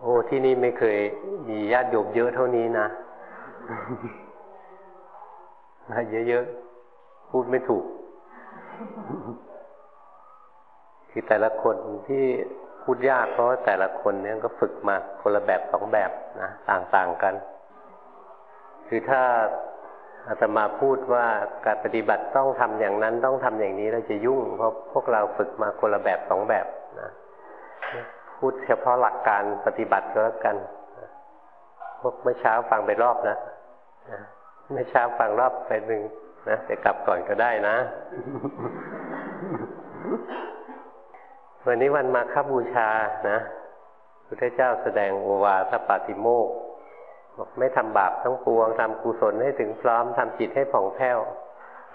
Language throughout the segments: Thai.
โอ้ที่นี่ไม่เคยมีญาติโยมเยอะเท่านี้นะมาเยอะๆ พูดไม่ถูก คือแต่ละคนที่พูดยากเพราะแต่ละคนเนี่ยก็ฝึกมาคนละแบบสองแบบนะต่างๆกัน คือถ้าอาตมาพูดว่าการปฏิบัติต้องทำอย่างนั้นต้องทำอย่างนี้เราจะยุ่ง เพราะพวกเราฝึกมาคนละแบบสองแบบนะ พูดเฉพาะหลักการปฏิบัติก็แล้วกันพวกเมื่อเช้าฟังไปรอบนะเมื่อเช้าฟังรอบไปหนึ่งนะแต่กลับก่อนก็ได้นะ วันนี้วันมาคบูชานะพระเจ้าแสดงโอวาทปาติโมกบอกไม่ทำบาปทั้งปวงทำกุศลให้ถึงพร้อมทำจิตให้ผ่องแผ้ว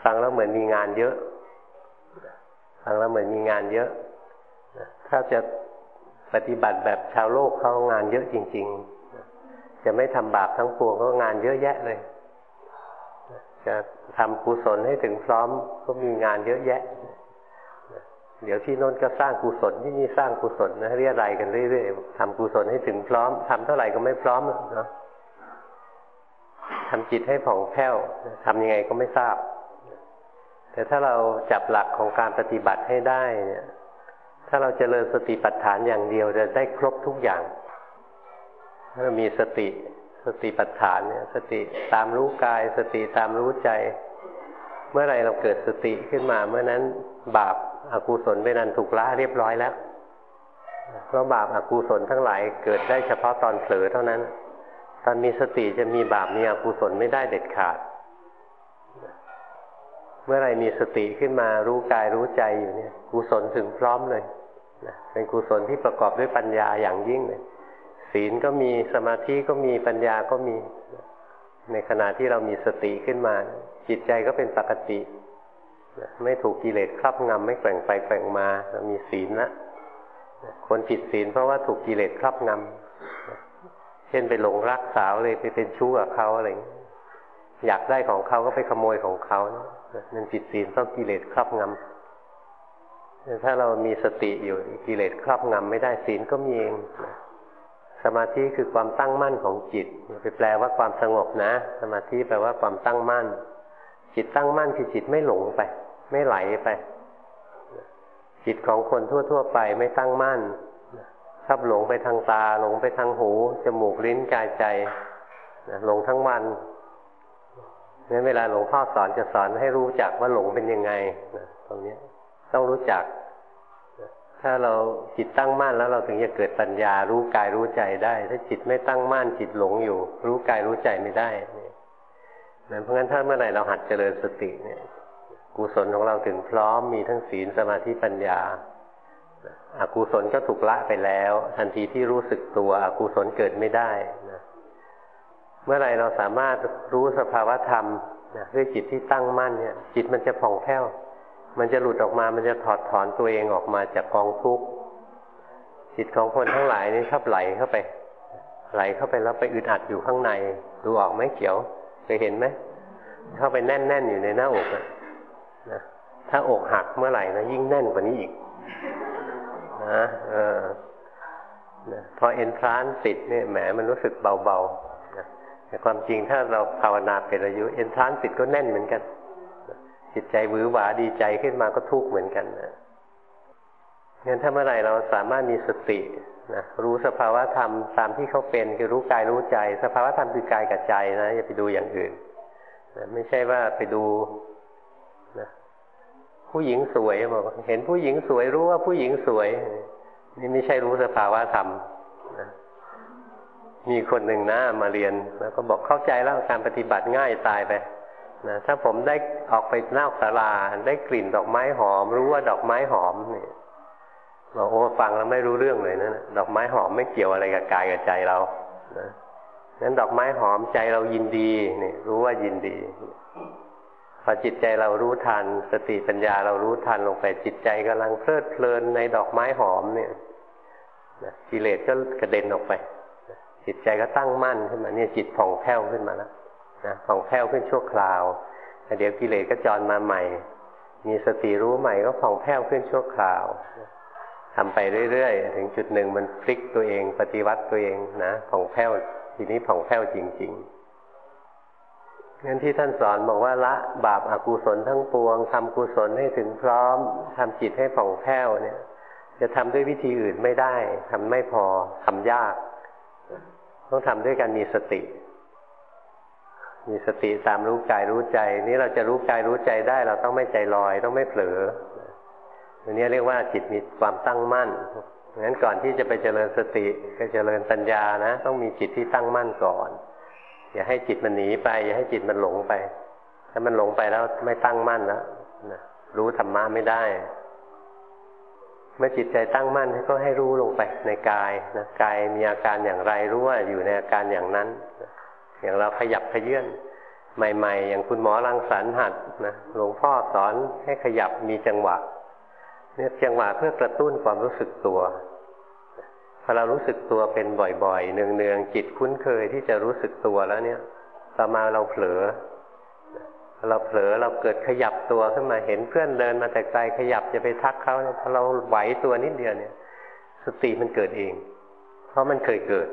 ฟังแล้วเหมือนมีงานเยอะ ฟังแล้วเหมือนมีงานเยอะ ถ้าจะ ปฏิบัติแบบชาวโลกเขางานเยอะจริง ๆ จะไม่ทำบาปทั้งปวงก็งานเยอะแยะเลย จะทำกุศลให้ถึงพร้อมก็มีงานเยอะแยะ เดี๋ยวที่โน้นก็สร้างกุศลที่นี่สร้างกุศลนะเรียอะไรกันเรื่อยๆทำกุศลให้ถึงพร้อมทำเท่าไหร่ก็ไม่พร้อมเนาะทำจิตให้ผ่องแผ้วทำยังไงก็ไม่ทราบ แต่ถ้าเราจับหลักของการปฏิบัติให้ได้เนี่ย ถ้าเราจเจริญสติปัฏฐานอย่างเดียวจะได้ครบทุกอย่าง ถ้ามีสติสติปัฏฐานเนี่ย สติตามรู้กาย สติตามรู้ใจ เมื่อไรเราเกิดสติขึ้นมา เมื่อนั้นบาปอากุศลเป็นอันถูกละเรียบร้อยแล้วเพราะบาปอากุศลทั้งหลายเกิดได้เฉพาะตอนเผลอเท่านั้น ตอนมีสติจะมีบาปมีอกุศลไม่ได้เด็ดขาด เมื่อไรมีสติขึ้นมารู้กายรู้ใจอยู่เนี่ยกุศลถึงพร้อมเลย นะเป็นกุศลที่ประกอบด้วยปัญญาอย่างยิ่งเลยศีลก็มีสมาธิก็มีปัญญาก็มี ในขณะที่เรามีสติขึ้นมา จิตใจก็เป็นปกติ ไม่ถูกกิเลสครอบงำไม่แกว่งไปแกว่งมาเรามีศีลละคนผิดศีลเพราะว่าถูกกิเลสครอบงำเช่นไปหลงรักสาวเลยไปเป็นชู้กับเขาอะไรอยากได้ของเขาก็ไปขโมยของเขานั่นผิดศีลเพราะกิเลสครอบงำ ถ้าเรามีสติอยู่กิเลสครอบงำไม่ได้ศีลก็มีเองสมาธิคือความตั้งมั่นของจิตไปแปลว่าความสงบนะ สมาธิแปลว่าความตั้งมั่น จิตตั้งมั่นคือจิตไม่หลงไป ไม่ไหลไป จิตของคนทั่ว ๆ ไปไม่ตั้งมั่นชอบหลงไปทางตา หลงไปทางหูจมูกลิ้นกายใจหลงทั้งวันนี่ยเวลาหลวงพ่อสอนจะสอนให้รู้จักว่าหลงเป็นยังไงตรงนี้ ต้องรู้จัก ถ้าเราจิตตั้งมั่นแล้วเราถึงจะเกิดปัญญารู้กายรู้ใจได้ ถ้าจิตไม่ตั้งมั่นจิตหลงอยู่ รู้กายรู้ใจไม่ได้เนี่ยเพราะงั้นถ้าเมื่อไหร่เราหัดเจริญสติเนี่ย กุศลของเราถึงพร้อมมีทั้งศีลสมาธิปัญญาอากุศลก็ถูกละไปแล้ว ทันทีที่รู้สึกตัวอกุศลเกิดไม่ได้นะเมื่อไรเราสามารถรู้สภาวะธรรมนะด้วยจิตที่ตั้งมั่นเนี่ย จิตมันจะผ่องแผ้ว มันจะหลุดออกมา มันจะถอดถอนตัวเองออกมาจากกองทุกข์จิตของคนทั้งหลายนี่ชอบไหลเข้าไป ไหลเข้าไปแล้วไปอึดอัดอยู่ข้างใน ดูออกไหมเขียวเคยเห็นไหมเข้าไปแน่นๆอยู่ในหน้าอกนะถ้าอกหักเมื่อไหร่นะยิ่งแน่นกว่านี้อีกนะเออนะพอเอ็นทรานติดเนี่ยแหมมันรู้สึกเบาๆนะแต่ความจริงถ้าเราภาวนาเป็นอายุเอ็นทรานติดก็แน่นเหมือนกัน จิตใจหวือหวาดีใจขึ้นมาก็ทุกข์เหมือนกันนะงั้นถ้าเมื่อไหร่เราสามารถมีสตินะรู้สภาวะธรรมตามที่เขาเป็นคือรู้กายรู้ใจ สภาวะธรรมคือกายกับใจนะอย่าไปดูอย่างอื่นนะไม่ใช่ว่าไปดูนะผู้หญิงสวยบอกเห็นผู้หญิงสวยรู้ว่าผู้หญิงสวย นี่ไม่ใช่รู้สภาวะธรรมนะมีคนหนึ่งนะมาเรียนแล้วก็บอกเข้าใจแล้วการปฏิบัติง่ายตายไป นะถ้าผมได้ออกไปนอกศาลาได้กลิ่นดอกไม้หอม รู้ว่าดอกไม้หอมเนี่ยบอกโอ้ฟังแล้วไม่รู้เรื่องเลยนะดอกไม้หอมไม่เกี่ยวอะไรกับกายกับใจเรานะนั้นดอกไม้หอมใจเรายินดีเนี่ยรู้ว่ายินดีพอจิตใจเรารู้ทัน สติปัญญาเรารู้ทันลงไปจิตใจกำลังเพลิดเพลินในดอกไม้หอมเนี่ยกิเลสก็กระเด็นออกไป จิตใจก็ตั้งมั่นขึ้นมาเนี่ยจิตผ่องแผ้วขึ้นมาแล้ว นะผ่องแผ้วขึ้นชั่วคราวแต่เดี๋ยวกิเลสก็จรมาใหม่ มีสติรู้ใหม่ก็ผ่องแผ้วขึ้นชั่วคราวพทำไปเรื่อยๆ ถึงจุดหนึ่งมันพลิกตัวเอง ปฏิวัติตัวเองนะผ่องแผ้วทีนี้ผ่องแผ้วจริงๆงั้นที่ท่านสอนบอกว่าละบาปอากุศลทั้งปวงทำกุศลให้ถึงพร้อมทำจิตให้ผ่องแผ้วเนี่ย จะทำด้วยวิธีอื่นไม่ได้ทำไม่พอทำยาก ต้องทำด้วยการมีสติ มีสติตามรู้กายรู้ใจ นี่เราจะรู้กายรู้ใจได้ เราต้องไม่ใจลอย ต้องไม่เผลออันนี้เรียกว่าจิตมีความตั้งมั่นงั้นก่อนที่จะไปเจริญสติก็เจริญปัญญานะ ต้องมีจิตที่ตั้งมั่นก่อน อย่าให้จิตมันหนีไป อย่าให้จิตมันหลงไป ถ้ามันหลงไปแล้วไม่ตั้งมั่นแล้วนะรู้ธรรมะไม่ได้ เมื่อจิตใจตั้งมั่นก็ให้รู้ลงไปในกายนะกายมีอาการอย่างไรรู้ว่าอยู่ในอาการอย่างนั้น อย่างเราขยับขยื่นใหม่ ๆ อย่างคุณหมอรังสรรค์หัดนะหลวงพ่อสอนให้ขยับมีจังหวะเนี่ยจังหวะเพื่อกระตุ้นความรู้สึกตัวพอเรารู้สึกตัวเป็นบ่อยๆเนืองๆจิตคุ้นเคยที่จะรู้สึกตัวแล้วเนี่ยต่อมาเราเผลอเราเผลอเราเกิดขยับตัวขึ้นมาเห็นเพื่อนเดินมาแต่ไกลขยับจะไปทักเขาพอเราไหวตัวนิดเดียวเนี่ย สติมันเกิดเอง เพราะมันเคยเกิด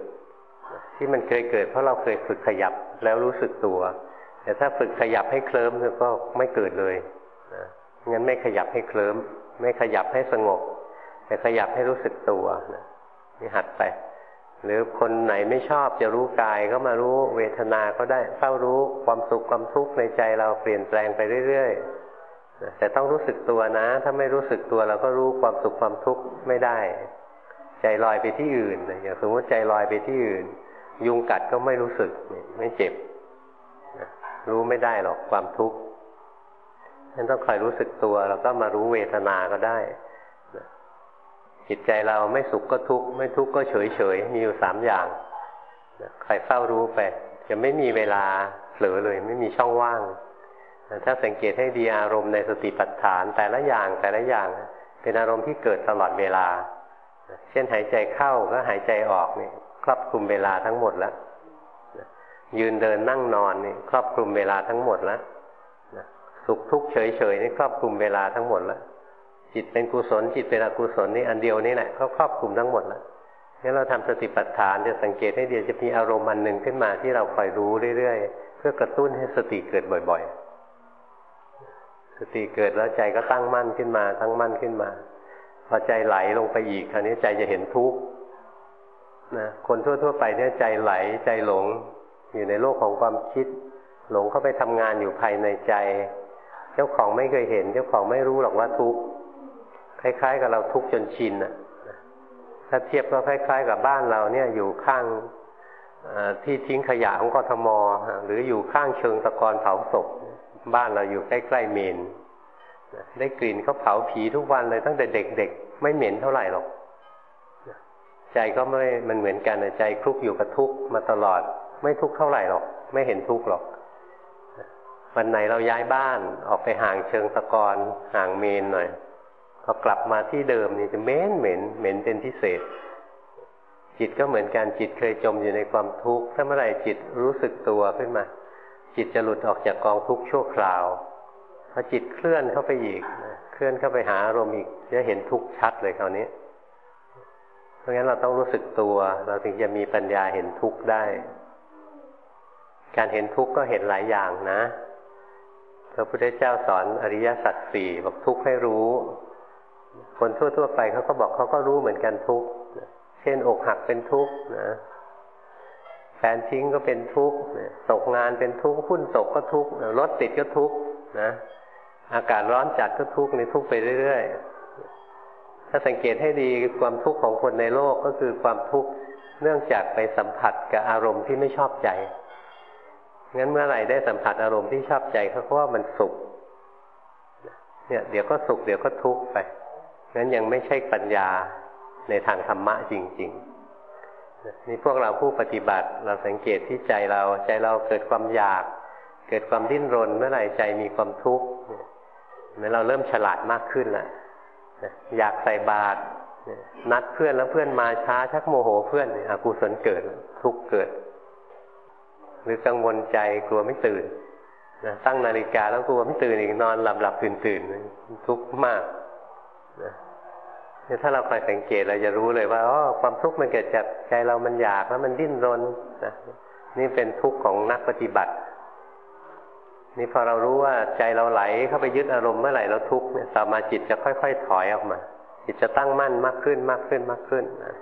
ที่มันเคยเกิด เพราะเราเคยฝึกขยับแล้วรู้สึกตัว แต่ถ้าฝึกขยับให้เคลิ้มก็ไม่เกิดเลยงั้นไม่ขยับให้เคลิ้มไม่ขยับให้สงบ แต่ขยับให้รู้สึกตัวนะนี่หัดไป หรือคนไหนไม่ชอบจะรู้กายก็มารู้เวทนาก็ได้เฝ้ารู้ความสุขความทุกข์ในใจเราเปลี่ยนแปลงไปเรื่อยๆแต่ต้องรู้สึกตัวนะ ถ้าไม่รู้สึกตัวเราก็รู้ความสุขความทุกข์ไม่ได้ ใจลอยไปที่อื่นอย่างสมมติใจลอยไปที่อื่น ยุงกัดก็ไม่รู้สึกไม่เจ็บรู้ไม่ได้หรอกความทุกข์นั้นต้องคอยรู้สึกตัว แล้วก็มารู้เวทนาก็ได้จิตใจเราไม่สุขก็ทุกข์ไม่ทุกข์ก็เฉยเฉยมีอยู่สามอย่างใครเฝ้ารู้ไปจะไม่มีเวลาเผลอเลย ไม่มีช่องว่าง ถ้าสังเกตให้ดีอารมณ์ในสติปัฏฐาน แต่ละอย่างแต่ละอย่างเป็นอารมณ์ที่เกิดตลอดเวลา เช่นหายใจเข้าก็หายใจออกนี่ครอบคลุมเวลาทั้งหมดแล้วยืนเดินนั่งนอนนี่ครอบคลุมเวลาทั้งหมดแล้วสุขทุกข์เฉยๆนี่ครอบคลุมเวลาทั้งหมดแล้วจิตเป็นกุศลจิตเป็นอกุศลนี่อันเดียวนี่แหละก็ครอบคลุมทั้งหมดแล้วงั้นเราทำสติปัฏฐานจะสังเกตให้เดียวจะมีอารมณ์อันหนึ่งขึ้นมาที่เราคอยรู้เรื่อยๆ เพื่อกระตุ้นให้สติเกิดบ่อย ๆ สติเกิดแล้วใจก็ตั้งมั่นขึ้นมา ตั้งมั่นขึ้นมา พอใจไหลลงไปอีกคราวนี้ใจจะเห็นทุกข์นะคนทั่ว ๆ ไปเนี่ยใจไหลใจหลง อยู่ในโลกของความคิด หลงเข้าไปทำงานอยู่ภายในใจ เจ้าของไม่เคยเห็น เจ้าของไม่รู้หรอกว่าทุกข์คล้าย ๆ กับเราทุกข์จนชินอะถ้าเทียบก็คล้าย ๆ กับบ้านเราเนี่ยอยู่ข้างที่ทิ้งขยะของกทมหรืออยู่ข้างเชิงตะกอนเผาศพบ้านเราอยู่ใกล้ๆเมน ได้กลิ่นเขาเผาผีทุกวันเลยตั้งแต่เด็กๆ ไม่เหม็นเท่าไหร่หรอก ใจก็ไม่ มันเหมือนกันใจคลุกอยู่กับทุกมาตลอด ไม่ทุกเท่าไหร่หรอก ไม่เห็นทุกหรอก วันไหนเราย้ายบ้านออกไปห่างเชิงตะกอนห่างเมนหน่อยพอกลับมาที่เดิมนี่จะเหม็นเหม็นเหม็นเป็นพิเศษ จิตก็เหมือนกันจิตเคยจมอยู่ในความทุกข์ถ้าเมื่อไหร่จิตรู้สึกตัวขึ้นมา จิตจะหลุดออกจากกองทุกข์ชั่วคราว พอจิตเคลื่อนเข้าไปอีก เคลื่อนเข้าไปหาอารมณ์อีกจะเห็นทุกข์ชัดเลยคราวนี้ เพราะงั้นเราต้องรู้สึกตัว เราถึงจะมีปัญญาเห็นทุกข์ได้ การเห็นทุกข์ก็เห็นหลายอย่างนะพระพุทธเจ้าสอนอริยสัจสี่บอกทุกข์ให้รู้ คนทั่ว ๆ ไปเขาก็บอกเขาก็รู้เหมือนกันทุกข์เช่นอกหักเป็นทุกข์นะแฟนทิ้งก็เป็นทุกข์ตกงานเป็นทุกข์หุ้นตกก็ทุกข์รถติดก็ทุกข์นะ อากาศร้อนจัดก็ทุกข์ในทุกข์ไปเรื่อยๆ ถ้าสังเกตให้ดีความทุกข์ของคนในโลกก็คือความทุกข์เนื่องจากไปสัมผัสกับอารมณ์ที่ไม่ชอบใจ งั้นเมื่อไหร่ได้สัมผัสอารมณ์ที่ชอบใจเขาก็ว่ามันสุข เนี่ยเดี๋ยวก็สุขเดี๋ยวก็ทุกข์ไป งั้นยังไม่ใช่ปัญญาในทางธรรมะจริง ๆ นี่พวกเราผู้ปฏิบัติเราสังเกตที่ใจเราใจเราเกิดความอยาก เกิดความดิ้นรนเมื่อไหร่ใจมีความทุกข์ เมื่อเราเริ่มฉลาดมากขึ้นแล้วอยากใส่บาตรนัดเพื่อนแล้วเพื่อนมาช้าชักโมโหเพื่อนอกุศลเกิดทุกเกิด หรือกังวลใจกลัวไม่ตื่นนะตั้งนาฬิกาแล้วกลัวไม่ตื่นอีกนอนหลับหลับตื่นตื่นทุกข์มากนะถ้าเราคอยสังเกตเราจะรู้เลยว่าอ๋อความทุกข์มันเกิดจากใจเรามันอยากแล้วมันดิ้นรนนะนี่เป็นทุกข์ของนักปฏิบัติ นี่พอเรารู้ว่าใจเราไหลเข้าไปยึดอารมณ์เมื่อไหร่เราทุกข์เนี่ยต่อมาจิตจะค่อย ๆ ถอยออกมา จิตจะตั้งมั่นมากขึ้นมากขึ้นมากขึ้นนะ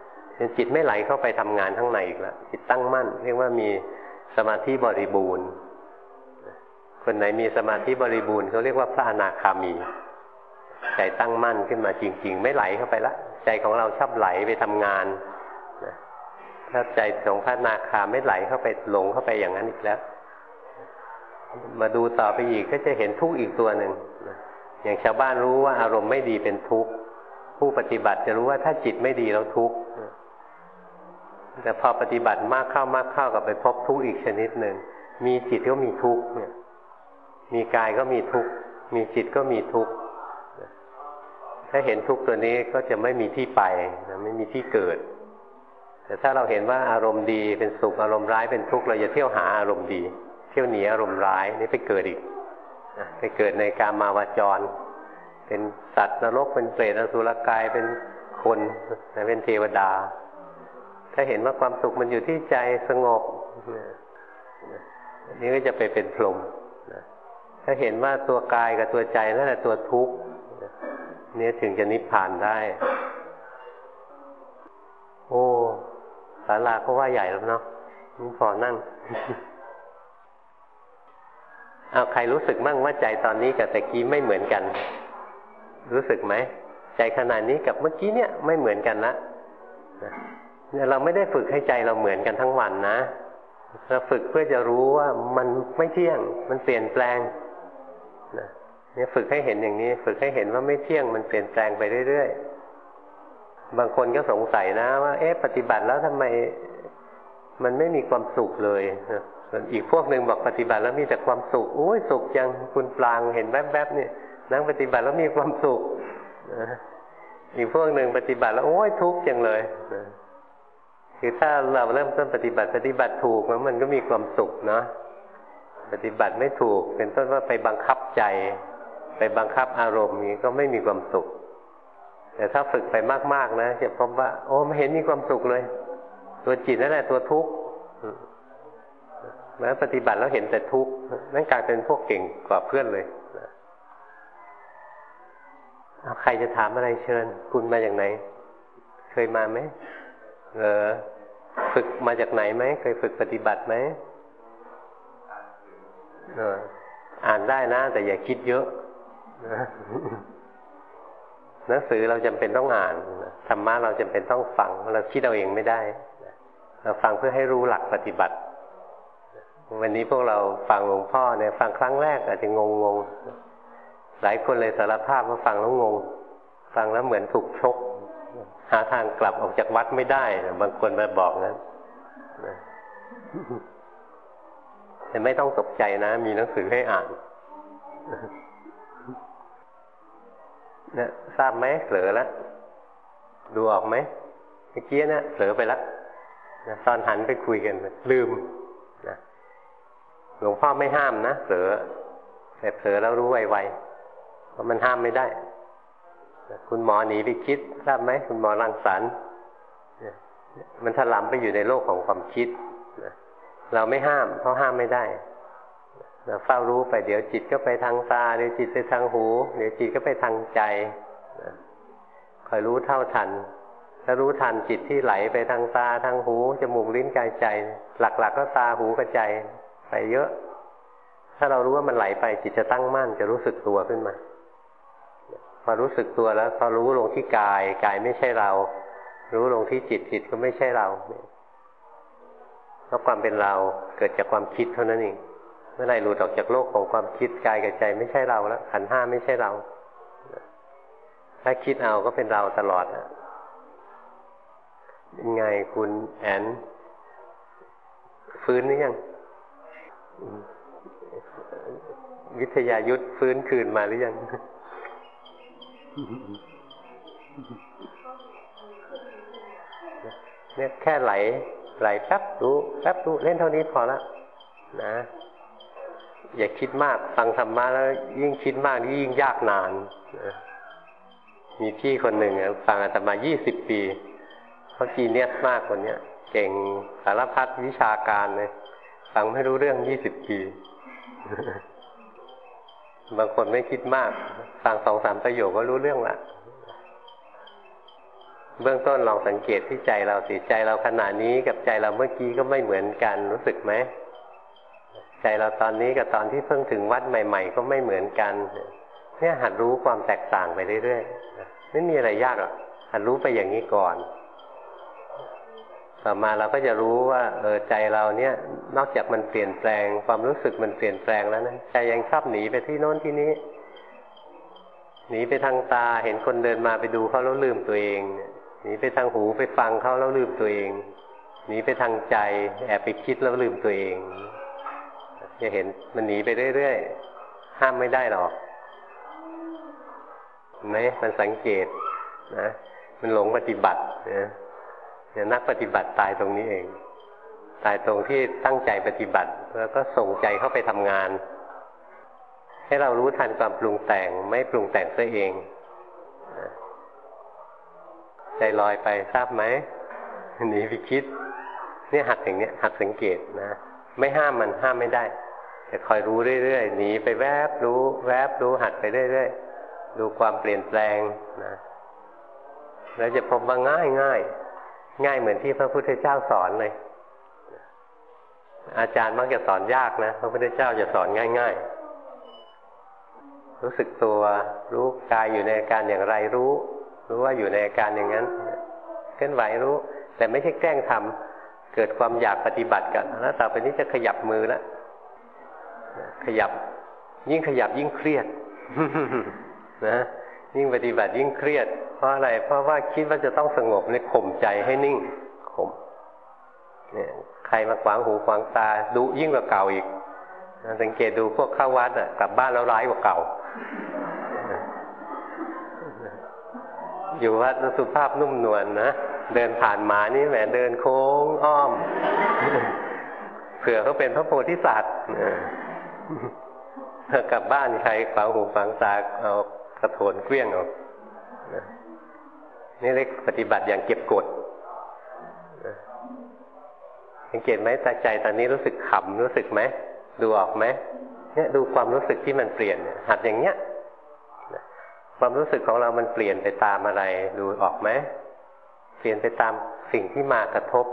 จิตไม่ไหลเข้าไปทำงานข้างในอีกแล้วจิตตั้งมั่น เรียกว่ามีสมาธิบริบูรณ์คนไหนมีสมาธิบริบูรณ์เขาเรียกว่าพระอนาคามี ใจตั้งมั่นขึ้นมาจริง ๆ ไม่ไหลเข้าไปละใจของเราชอบไหลไปทำงานนะถ้าใจของพระอนาคาไม่ไหลเข้าไปหลงเข้าไปอย่างนั้นอีกแล้ว มาดูต่อไปอีกก็จะเห็นทุกข์อีกตัวหนึ่งอย่างชาวบ้านรู้ว่าอารมณ์ไม่ดีเป็นทุกข์ผู้ปฏิบัติจะรู้ว่าถ้าจิตไม่ดีแล้วทุกข์แต่พอปฏิบัติมากเข้ามากเข้ากับไปพบทุกข์อีกชนิดหนึ่งมีจิตก็มีทุกข์เนี่ย มีกายก็มีทุกข์มีจิตก็มีทุกข์ถ้าเห็นทุกข์ตัวนี้ก็จะไม่มีที่ไปไม่มีที่เกิด แต่ถ้าเราเห็นว่าอารมณ์ดีเป็นสุขอารมณ์ร้ายเป็นทุกข์เราจะเที่ยวหาอารมณ์ดี ที่ยวหนีอารมณ์ร้ายนี่ไปเกิดอีกไปเกิดในกามาวจร เป็นสัตว์นรกเป็นเปรตอสุรกายเป็นคนเป็นเทวดา ถ้าเห็นว่าความสุขมันอยู่ที่ใจสงบนี่ก็จะไปเป็นพรหมถ้าเห็นว่าตัวกายกับตัวใจนั่นแหละตัวทุกข์นี่ถึงจะนิพพานได้ โอ้ศาลาก็ว่าใหญ่แล้วเนาะพอนั่ง เอาใครรู้สึกมั่งว่าใจตอนนี้กับตะกี้ไม่เหมือนกัน รู้สึกไหมใจขนาดนี้กับเมื่อกี้เนี่ยไม่เหมือนกันละเนี่ยเราไม่ได้ฝึกให้ใจเราเหมือนกันทั้งวันนะเราฝึกเพื่อจะรู้ว่ามันไม่เที่ยง มันเปลี่ยนแปลงนะเนี่ยฝึกให้เห็นอย่างนี้ ฝึกให้เห็นว่าไม่เที่ยงมันเปลี่ยนแปลงไปเรื่อยๆบางคนก็สงสัยนะ ว่า เอ๊ะปฏิบัติแล้วทำไม มันไม่มีความสุขเลย ส่วนอีกพวกหนึ่งบอกปฏิบัติแล้วมีแต่ความสุขโอ้ยสุขจังคุณปลางเห็นแวบๆเนี่ยนั่งปฏิบัติแล้วมีความสุขอีกพวกหนึ่งปฏิบัติแล้วโอ้ยทุกข์จังเลยคือถ้าเราเริ่มต้นปฏิบัติปฏิบัติถูกมันก็มีความสุขเนาะปฏิบัติไม่ถูก เป็นต้นว่าไปบังคับใจ ไปบังคับอารมณ์นี้ก็ไม่มีความสุข แต่ถ้าฝึกไปมากๆนะจะพบว่า โอ้ไม่เห็นมีความสุขเลย ตัวจิตนั่นแหละตัวทุกข์ แล้วปฏิบัติแล้วเห็นแต่ทุกข์นั่นกลายเป็นพวกเก่งกว่าเพื่อนเลยใครจะถามอะไรเชิญ คุณมาอย่างไหน เคยมาไหมเออฝึกมาจากไหนไหมเคยฝึกปฏิบัติไหมเออ อ่านได้นะ แต่อย่าคิดเยอะหนังสือเราจำเป็นต้องอ่านธรรมะเราจำเป็นต้องฟัง เราคิดเอาเองไม่ได้เราฟังเพื่อให้รู้หลักปฏิบัติ วันนี้พวกเราฟังหลวงพ่อเนี่ยฟังครั้งแรกอาจจะงงงหลายคนเลยสารภาพว่าฟังแล้วงง ฟังแล้วเหมือนถูกชก หาทางกลับออกจากวัดไม่ได้บางคนมาบอกนั้นแต่ไม่ต้องตกใจนะ มีหนังสือให้อ่านเนี่ยทราบไหมเผลอแล้วดูออกไหมเมื่อกี้นะเผลอไปแล้วตอนหันไปคุยกัน ลืม หลวงพ่อไม่ห้ามนะเผลอแต่เผลอแล้วรู้ไวๆเพราะมันห้ามไม่ได้ คุณหมอหนีไปคิดทราบไหมคุณหมอรังสรรค์มันถลำไปอยู่ในโลกของความคิดเราไม่ห้ามเพราะห้ามไม่ได้เราเฝ้ารู้ไปเดี๋ยวจิตก็ไปทางตาเดี๋ยวจิตไปทางหู เดี๋ยวจิตก็ไปทางใจคอยรู้เท่าทันถ้ารู้ทันจิตที่ไหลไปทางตาทางหูจมูกลิ้นกายใจ หลักๆกก็ตาหูกับใจ ไปเยอะ ถ้าเรารู้ว่ามันไหลไปจิตจะตั้งมั่นจะรู้สึกตัวขึ้นมา พอรู้สึกตัวแล้ว พอรู้ลงที่กายกายไม่ใช่เรา รู้ลงที่จิตจิตก็ไม่ใช่เราเพราะความเป็นเราเกิดจากความคิดเท่านั้นเองเมื่อไรหลุดออกจากโลกของความคิดกายกับใจไม่ใช่เราแล้วขันห้าไม่ใช่เรา ถ้าคิดเอาก็เป็นเราตลอดอะเป็นไงคุณแอนฟื้นหรือยัง วิทยายุทธฟื้นคืนมาหรือยัง เนี่ยแค่ไหล ไหลแป๊บรู้แป๊บรู้เล่นเท่านี้พอละนะ อย่าคิดมากฟังธรรมะแล้ว ยิ่งคิดมากยิ่งยากนานนะมีพี่คนหนึ่งฟังอาตมายี่สิบปี เขาจีเนียสมากคนเนี้ย เก่งสารพัดวิชาการเลย ฟังไม่รู้เรื่องยี่สิบปีบางคนไม่คิดมาก ฟังสองสามประโยคก็รู้เรื่องละเบื้องต้นลองสังเกตที่ใจเราสิใจเราขณะนี้กับใจเราเมื่อกี้ก็ไม่เหมือนกันรู้สึกไหมใจเราตอนนี้กับตอนที่เพิ่งถึงวัดใหม่ ๆ ก็ไม่เหมือนกัน เนี่ยหัดรู้ความแตกต่างไปเรื่อยๆไม่มีอะไรยากหรอกหัดรู้ไปอย่างนี้ก่อน ต่อมาเราก็จะรู้ว่าเออใจเราเนี่ยนอกจากมันเปลี่ยนแปลง ความรู้สึกมันเปลี่ยนแปลงแล้วนะใจยังชอบหนีไปที่โน้นที่นี้หนีไปทางตาเห็นคนเดินมาไปดูเขาแล้วลืมตัวเองหนีไปทางหูไปฟังเขาแล้วลืมตัวเองหนีไปทางใจ แอบไปคิดแล้วลืมตัวเองจะเห็นมันหนีไปเรื่อยๆห้ามไม่ได้หรอกไหมมันสังเกตนะ มันหลงปฏิบัตินะ เนี่ยนักปฏิบัติตายตรงนี้เอง ตายตรงที่ตั้งใจปฏิบัติ แล้วก็ส่งใจเข้าไปทำงาน ให้เรารู้ทันความปรุงแต่งไม่ปรุงแต่งตัวเองใจลอยไปทราบไหมหนีไปคิด เนี่ยหัดอย่างเนี้ยหัดสังเกตนะไม่ห้ามมันห้ามไม่ได้แต่คอยรู้เรื่อยๆหนีไปแวบรู้แวบรู้หัดไปเรื่อยๆดูความเปลี่ยนแปลงนะแล้วจะพบว่าง่ายง่าย ง่ายเหมือนที่พระพุทธเจ้าสอนเลย อาจารย์มักจะสอนยากนะ พระพุทธเจ้าจะสอนง่าย ๆ รู้สึกตัว รู้กายอยู่ในอาการอย่างไรรู้ รู้ว่าอยู่ในอาการอย่างนั้นเคลื่อนไหวรู้ แต่ไม่ใช่แกล้งทำเกิดความอยากปฏิบัติกันแล้วต่อไปนี้จะขยับมือแล้วขยับ ยิ่งขยับยิ่งเครียดนะ ยิ่งปฏิบัติยิ่งเครียด เพราะอะไร เพราะว่าคิดว่าจะต้องสงบในข่มใจให้นิ่งข่มเนี่ยใครมาขวางหูขวางตาดุยิ่งกว่าเก่าอีกสังเกตดูพวกเข้าวัดอะกลับบ้านแล้วร้ายกว่าเก่า อยู่วัดสุภาพนุ่มนวลนนะเดินผ่านหมานี่แหมเดินโค้งอ้อม เผื่อเขาเป็นพระโพธิสัตว์กลับบ้านใครฝังหูฝังตาเอา กระโถนเกลี้ยงเอานี่เรียกปฏิบัติอย่างเก็บกดสังเกตไหมตาใจตอนนี้รู้สึกขำรู้สึกไหมดูออกไหมเนี่ยดูความรู้สึกที่มันเปลี่ยนหัดอย่างเนี้ยความรู้สึกของเรามันเปลี่ยนไปตามอะไร ดูออกไหมเปลี่ยนไปตามสิ่งที่มากระทบ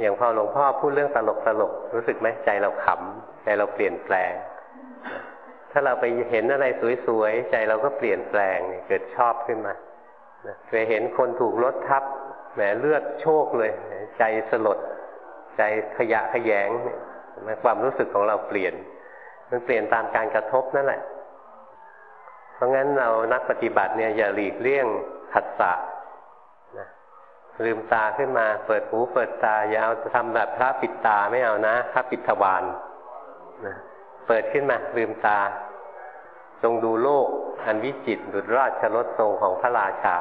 อย่างพอหลวงพ่อพูดเรื่องตลกตลกรู้สึกไหมใจเราขำใจเราเปลี่ยนแปลง ถ้าเราไปเห็นอะไรสวยๆ ใจเราก็เปลี่ยนแปลงเกิดชอบขึ้นมาเคยเห็นคนถูกรถทับแหมเลือดโชกเลย ใจสลด ใจขยะขยงความรู้สึกของเราเปลี่ยน มันเปลี่ยนตามการกระทบนั่นแหละ เพราะงั้นเรานักปฏิบัติเนี่ยอย่าหลีกเลี่ยงขัดสะนะลืมตาขึ้นมา เปิดหูเปิดตา อย่าเอาทำแบบพระปิดตาไม่เอานะพระปิดทวารนะ เปิดขึ้นมาลืมตา จงดูโลก อันวิจิตดุจราชรถทรงของพระราชา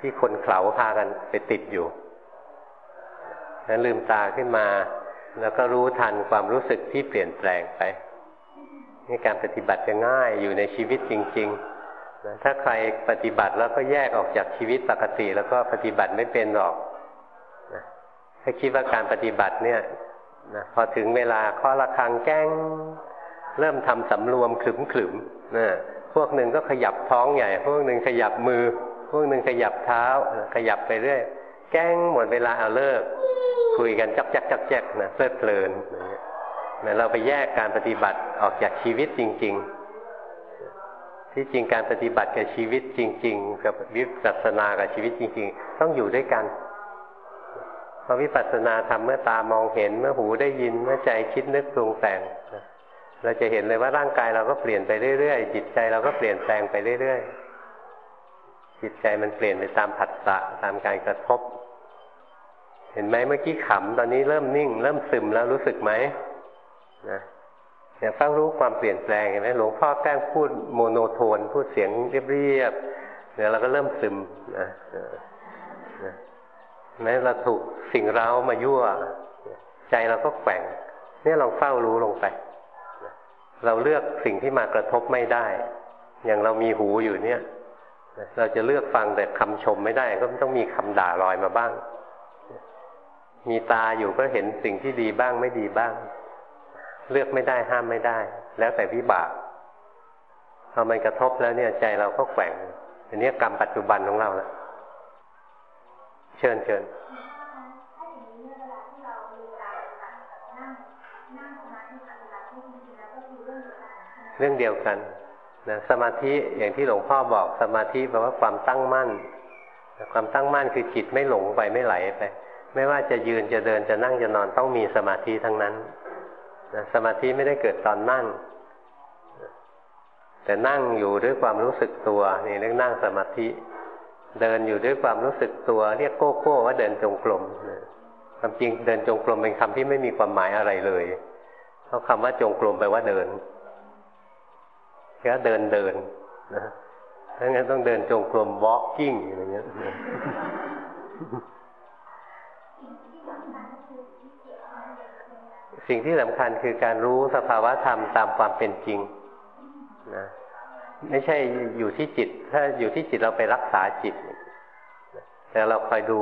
ที่คนเข่าพากันไปติดอยู่นั้นลืมตาขึ้นมา แล้วก็รู้ทันความรู้สึกที่เปลี่ยนแปลงไปนี่การปฏิบัติจะง่ายอยู่ในชีวิตจริงๆนะถ้าใครปฏิบัติแล้วก็แยกออกจากชีวิตปกติ แล้วก็ปฏิบัติไม่เป็นหรอกนะถ้าคิดว่าการปฏิบัติเนี่ย นะพอถึงเวลาข้อระคังแก้ง เริ่มทำสำรวมขลึมขลึมนะพวกหนึ่งก็ขยับท้องใหญ่ พวกหนึ่งขยับมือ พวกหนึ่งขยับเท้า ขยับไปเรื่อยแก้งหมดเวลาเอาเลิก คุยกันจักจักจักแจกนะเพลิดเพลินนะเราไปแยกการปฏิบัติออกจากชีวิตจริง ๆ ที่จริงการปฏิบัติกับชีวิตจริง ๆ กับวิปัสสนากับชีวิตจริง ๆ ต้องอยู่ด้วยกัน อวิปัสสนาทำเมื่อตามองเห็นเมื่อหูได้ยินเมื่อใจคิดนึกปรุงแต่งเราจะเห็นเลยว่าร่างกายเราก็เปลี่ยนไปเรื่อยๆจิตใจเราก็เปลี่ยนแปลงไปเรื่อยๆจิตใจมันเปลี่ยนไปตามผัสสะตามการกระทบ เห็นไหมเมื่อกี้ขำตอนนี้เริ่มนิ่ง เริ่มซึมแล้วรู้สึกไหมนะเนี่ยเฝ้ารู้ความเปลี่ยนแปลงเห็นไหมหลวงพ่อแกล้งพูดโมโนโทน พูดเสียงเรียบๆเนี่ยวเราก็เริ่มซึมนะ แม้เราถูกสิ่งเร้ามายั่ว ใจเราก็แกว่งเนี่ยลองเฝ้ารู้ลงไป เราเลือกสิ่งที่มากระทบไม่ได้ อย่างเรามีหูอยู่เนี่ย เราจะเลือกฟังแต่คำชมไม่ได้ ก็ต้องมีคำด่าลอยมาบ้าง มีตาอยู่ก็เห็นสิ่งที่ดีบ้างไม่ดีบ้าง เลือกไม่ได้ห้ามไม่ได้ แล้วแต่วิบากพอมันกระทบแล้วเนี่ยใจเราก็แกว่งอันนี้กรรมปัจจุบันของเราแล้ว เชิญเชิญเรื่องเดียวกันนะสมาธิอย่างที่หลวงพ่อบอกสมาธิแปลว่าความตั้งมั่น ความตั้งมั่นคือจิตไม่หลงไปไม่ไหลไป ไม่ว่าจะยืนจะเดินจะนั่งจะนอนต้องมีสมาธิทั้งนั้นนะสมาธิไม่ได้เกิดตอนนั่ง แต่นั่งอยู่ด้วยความรู้สึกตัวนี่เรียกนั่งสมาธิ เดินอยู่ด้วยความรู้สึกตัว เรียกโก้โก้ว่าเดินจงกรมความจริงเดินจงกรมเป็นคำที่ไม่มีความหมายอะไรเลยเพราะคำว่าจงกรมแปลว่าเดินแค่เดินเดินนะถ้างั้นต้องเดินจงกรม walking อย่างเงี้ยสิ่งที่สำคัญคือการรู้สภาวะธรรมตามความเป็นจริงนะ ไม่ใช่อยู่ที่จิต ถ้าอยู่ที่จิตเราไปรักษาจิต แต่เราคอยดู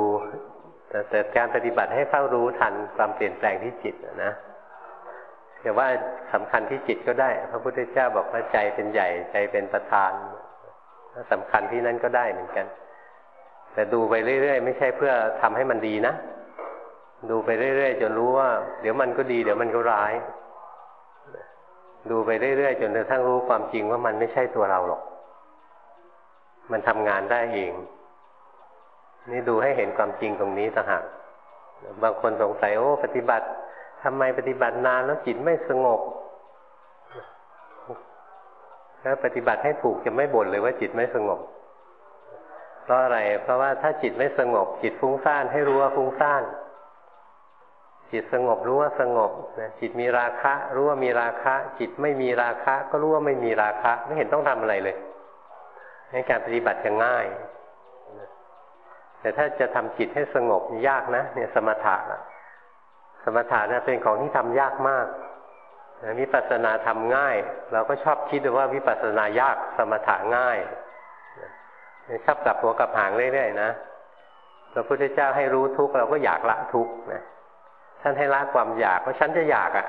แต่แต่การปฏิบัติให้เฝ้ารู้ทันความเปลี่ยนแปลงที่จิตนะแต่ว่าสำคัญที่จิตก็ได้ พระพุทธเจ้าบอกว่าใจเป็นใหญ่ใจเป็นประธานสำคัญที่นั้นก็ได้เหมือนกัน แต่ดูไปเรื่อยๆ ไม่ใช่เพื่อทำให้มันดีนะ ดูไปเรื่อยๆจนรู้ว่า เดี๋ยวมันก็ดี เดี๋ยวมันก็ร้าย ดูไปเรื่อยๆจนกระทั่งรู้ความจริงว่ามันไม่ใช่ตัวเราหรอก มันทำงานได้เอง นี่ดูให้เห็นความจริงตรงนี้ต่างหากบางคนสงสัยโอ้ปฏิบัติทำไมปฏิบัตินานแล้วจิตไม่สงบแล้วปฏิบัติให้ถูกจะไม่บ่นเลยว่าจิตไม่สงบ เพราะอะไร เพราะว่าถ้าจิตไม่สงบ จิตฟุ้งซ่านให้รู้ว่าฟุ้งซ่าน จิตสงบรู้ว่าสงบนะจิตมีราคะ รู้ว่ามีราคะ จิตไม่มีราคะ ก็รู้ว่าไม่มีราคะ ไม่เห็นต้องทำอะไรเลยในการปฏิบัติจะง่าย แต่ถ้าจะทำจิตให้สงบยากนะเนี่ยสมถะสมถะเนี่ยเป็นของที่ทำยากมากวิปัสสนาทำง่าย เราก็ชอบคิดว่าวิปัสสนายากสมถะง่ายชอบกลับหัวกลับหางเรื่อยๆนะพระพุทธเจ้าให้รู้ทุกข์เราก็อยากละทุกข์นะ ท่านให้ละความอยากเพราะฉันจะอยากอะ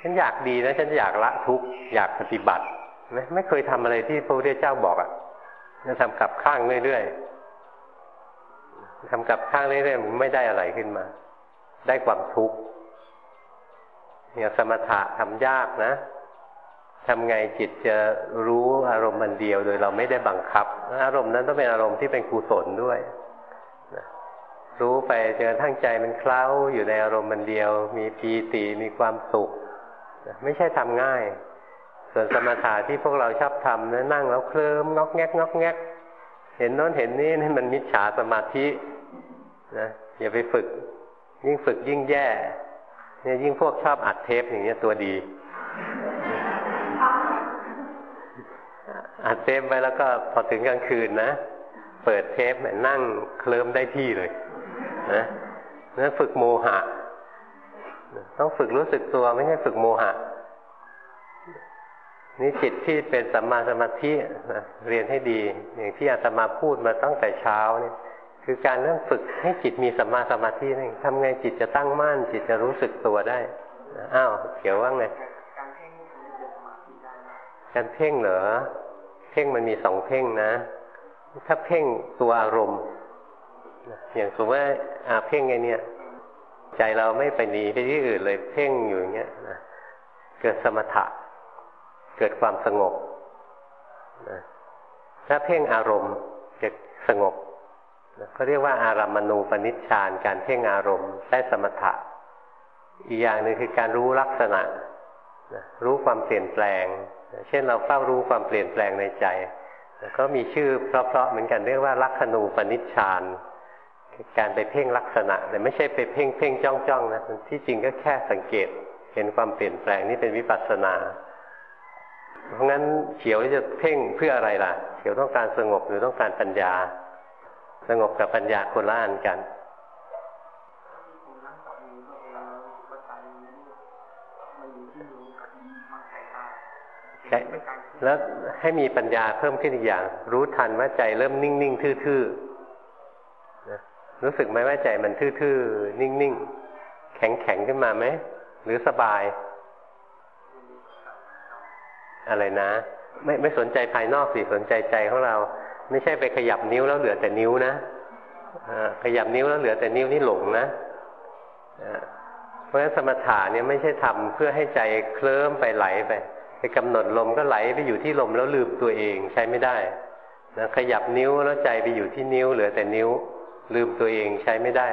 ฉันอยากดีนะ ฉันจะอยากละทุกข์อยากปฏิบัติไม่ไม่เคยทำอะไรที่พระพุทธเจ้าบอกอะจะทำกลับข้างเรื่อยๆทำกลับข้างเรื่อยๆมันไม่ได้อะไรขึ้นมา ได้ความทุกข์เนี่ยสมถะทำยากนะทำไงจิตจะรู้อารมณ์มันเดียวโดยเราไม่ได้บังคับ อารมณ์นั้นต้องเป็นอารมณ์ที่เป็นกุศลด้วย รู้ไปจนทั้งใจมันเคล้าอยู่ในอารมณ์มันเดียว มีปีติมีความสุข ไม่ใช่ทำง่าย ส่วนสมถะที่พวกเราชอบทำนะนั่งแล้วเคลิ้มงอกแงกงอกแงก เห็นโน้นเห็นนี่นี่มันมิจฉาสมาธินะอย่าไปฝึก ยิ่งฝึกยิ่งแย่เนี่ยยิ่งพวกชอบอัดเทปอย่างเงี้ยตัวดี อัดเทปไปแล้วก็พอถึงกลางคืนนะ เปิดเทปนั่งเคลิ้มได้ที่เลย นะนั่นฝึกโมหะ ต้องฝึกรู้สึกตัวไม่ใช่ฝึกโมหะ นี่จิตที่เป็นสัมมาสมาธินะเรียนให้ดี อย่างที่อาตมาพูดมาตั้งแต่เช้าเนี่ยคือการเรื่องฝึกให้จิตมีสัมมาสมาธินี่ทำไงจิตจะตั้งมั่น จิตจะรู้สึกตัวได้อ้าวเขียวว่าไงการเพ่งเหรอ เพ่งมันมีสองเพ่งนะ ถ้าเพ่งตัวอารมณ์ อย่างสมมติว่าอาเพ่งไงเนี่ย ใจเราไม่ไปหนีไปที่อื่นเลยเพ่งอยู่อย่างเงี้ยนะเกิดสมถะ เกิดความสงบนะถ้าเพ่งอารมณ์จะสงบเขาเรียกว่าอารามณูปนิชฌานการเพ่งอารมณ์ได้สมถะ อีกอย่างหนึ่งคือการรู้ลักษณะรู้ความเปลี่ยนแปลง เช่นเราเฝ้ารู้ความเปลี่ยนแปลงในใจ ก็มีชื่อเพราะๆเหมือนกันเรียกว่าลักขณูปนิชฌาน การไปเพ่งลักษณะ แต่ไม่ใช่ไปเพ่งเพ่งจ้องจ้องนะที่จริงก็แค่สังเกต เห็นความเปลี่ยนแปลงนี่เป็นวิปัสสนา เพราะงั้นเขียวจะเพ่งเพื่ออะไรล่ะเขียวต้องการสงบหรือต้องการปัญญา สงบกับปัญญาคนละอันกันแล้วให้มีปัญญาเพิ่มขึ้นอีกอย่าง รู้ทันว่าใจเริ่มนิ่ง ๆ ทื่อ ๆ รู้สึกไหมว่าใจมันทื่อๆ นิ่งๆ แข็งๆ ขึ้นมาไหม หรือสบาย อะไรนะ ไม่ไม่สนใจภายนอกสิ สนใจใจของเรา ไม่ใช่ไปขยับนิ้วแล้วเหลือแต่นิ้วนะขยับนิ้วแล้วเหลือแต่นิ้วนี่หลงนะเพราะฉะนั้นสมถะเนี่ยไม่ใช่ทำเพื่อให้ใจเคลิ้มไปไหลไป ไปกำหนดลมก็ไหลไปอยู่ที่ลมแล้วลืมตัวเองใช้ไม่ได้นะขยับนิ้วแล้วใจไปอยู่ที่นิ้วเหลือแต่นิ้ว ลืมตัวเองใช้ไม่ได้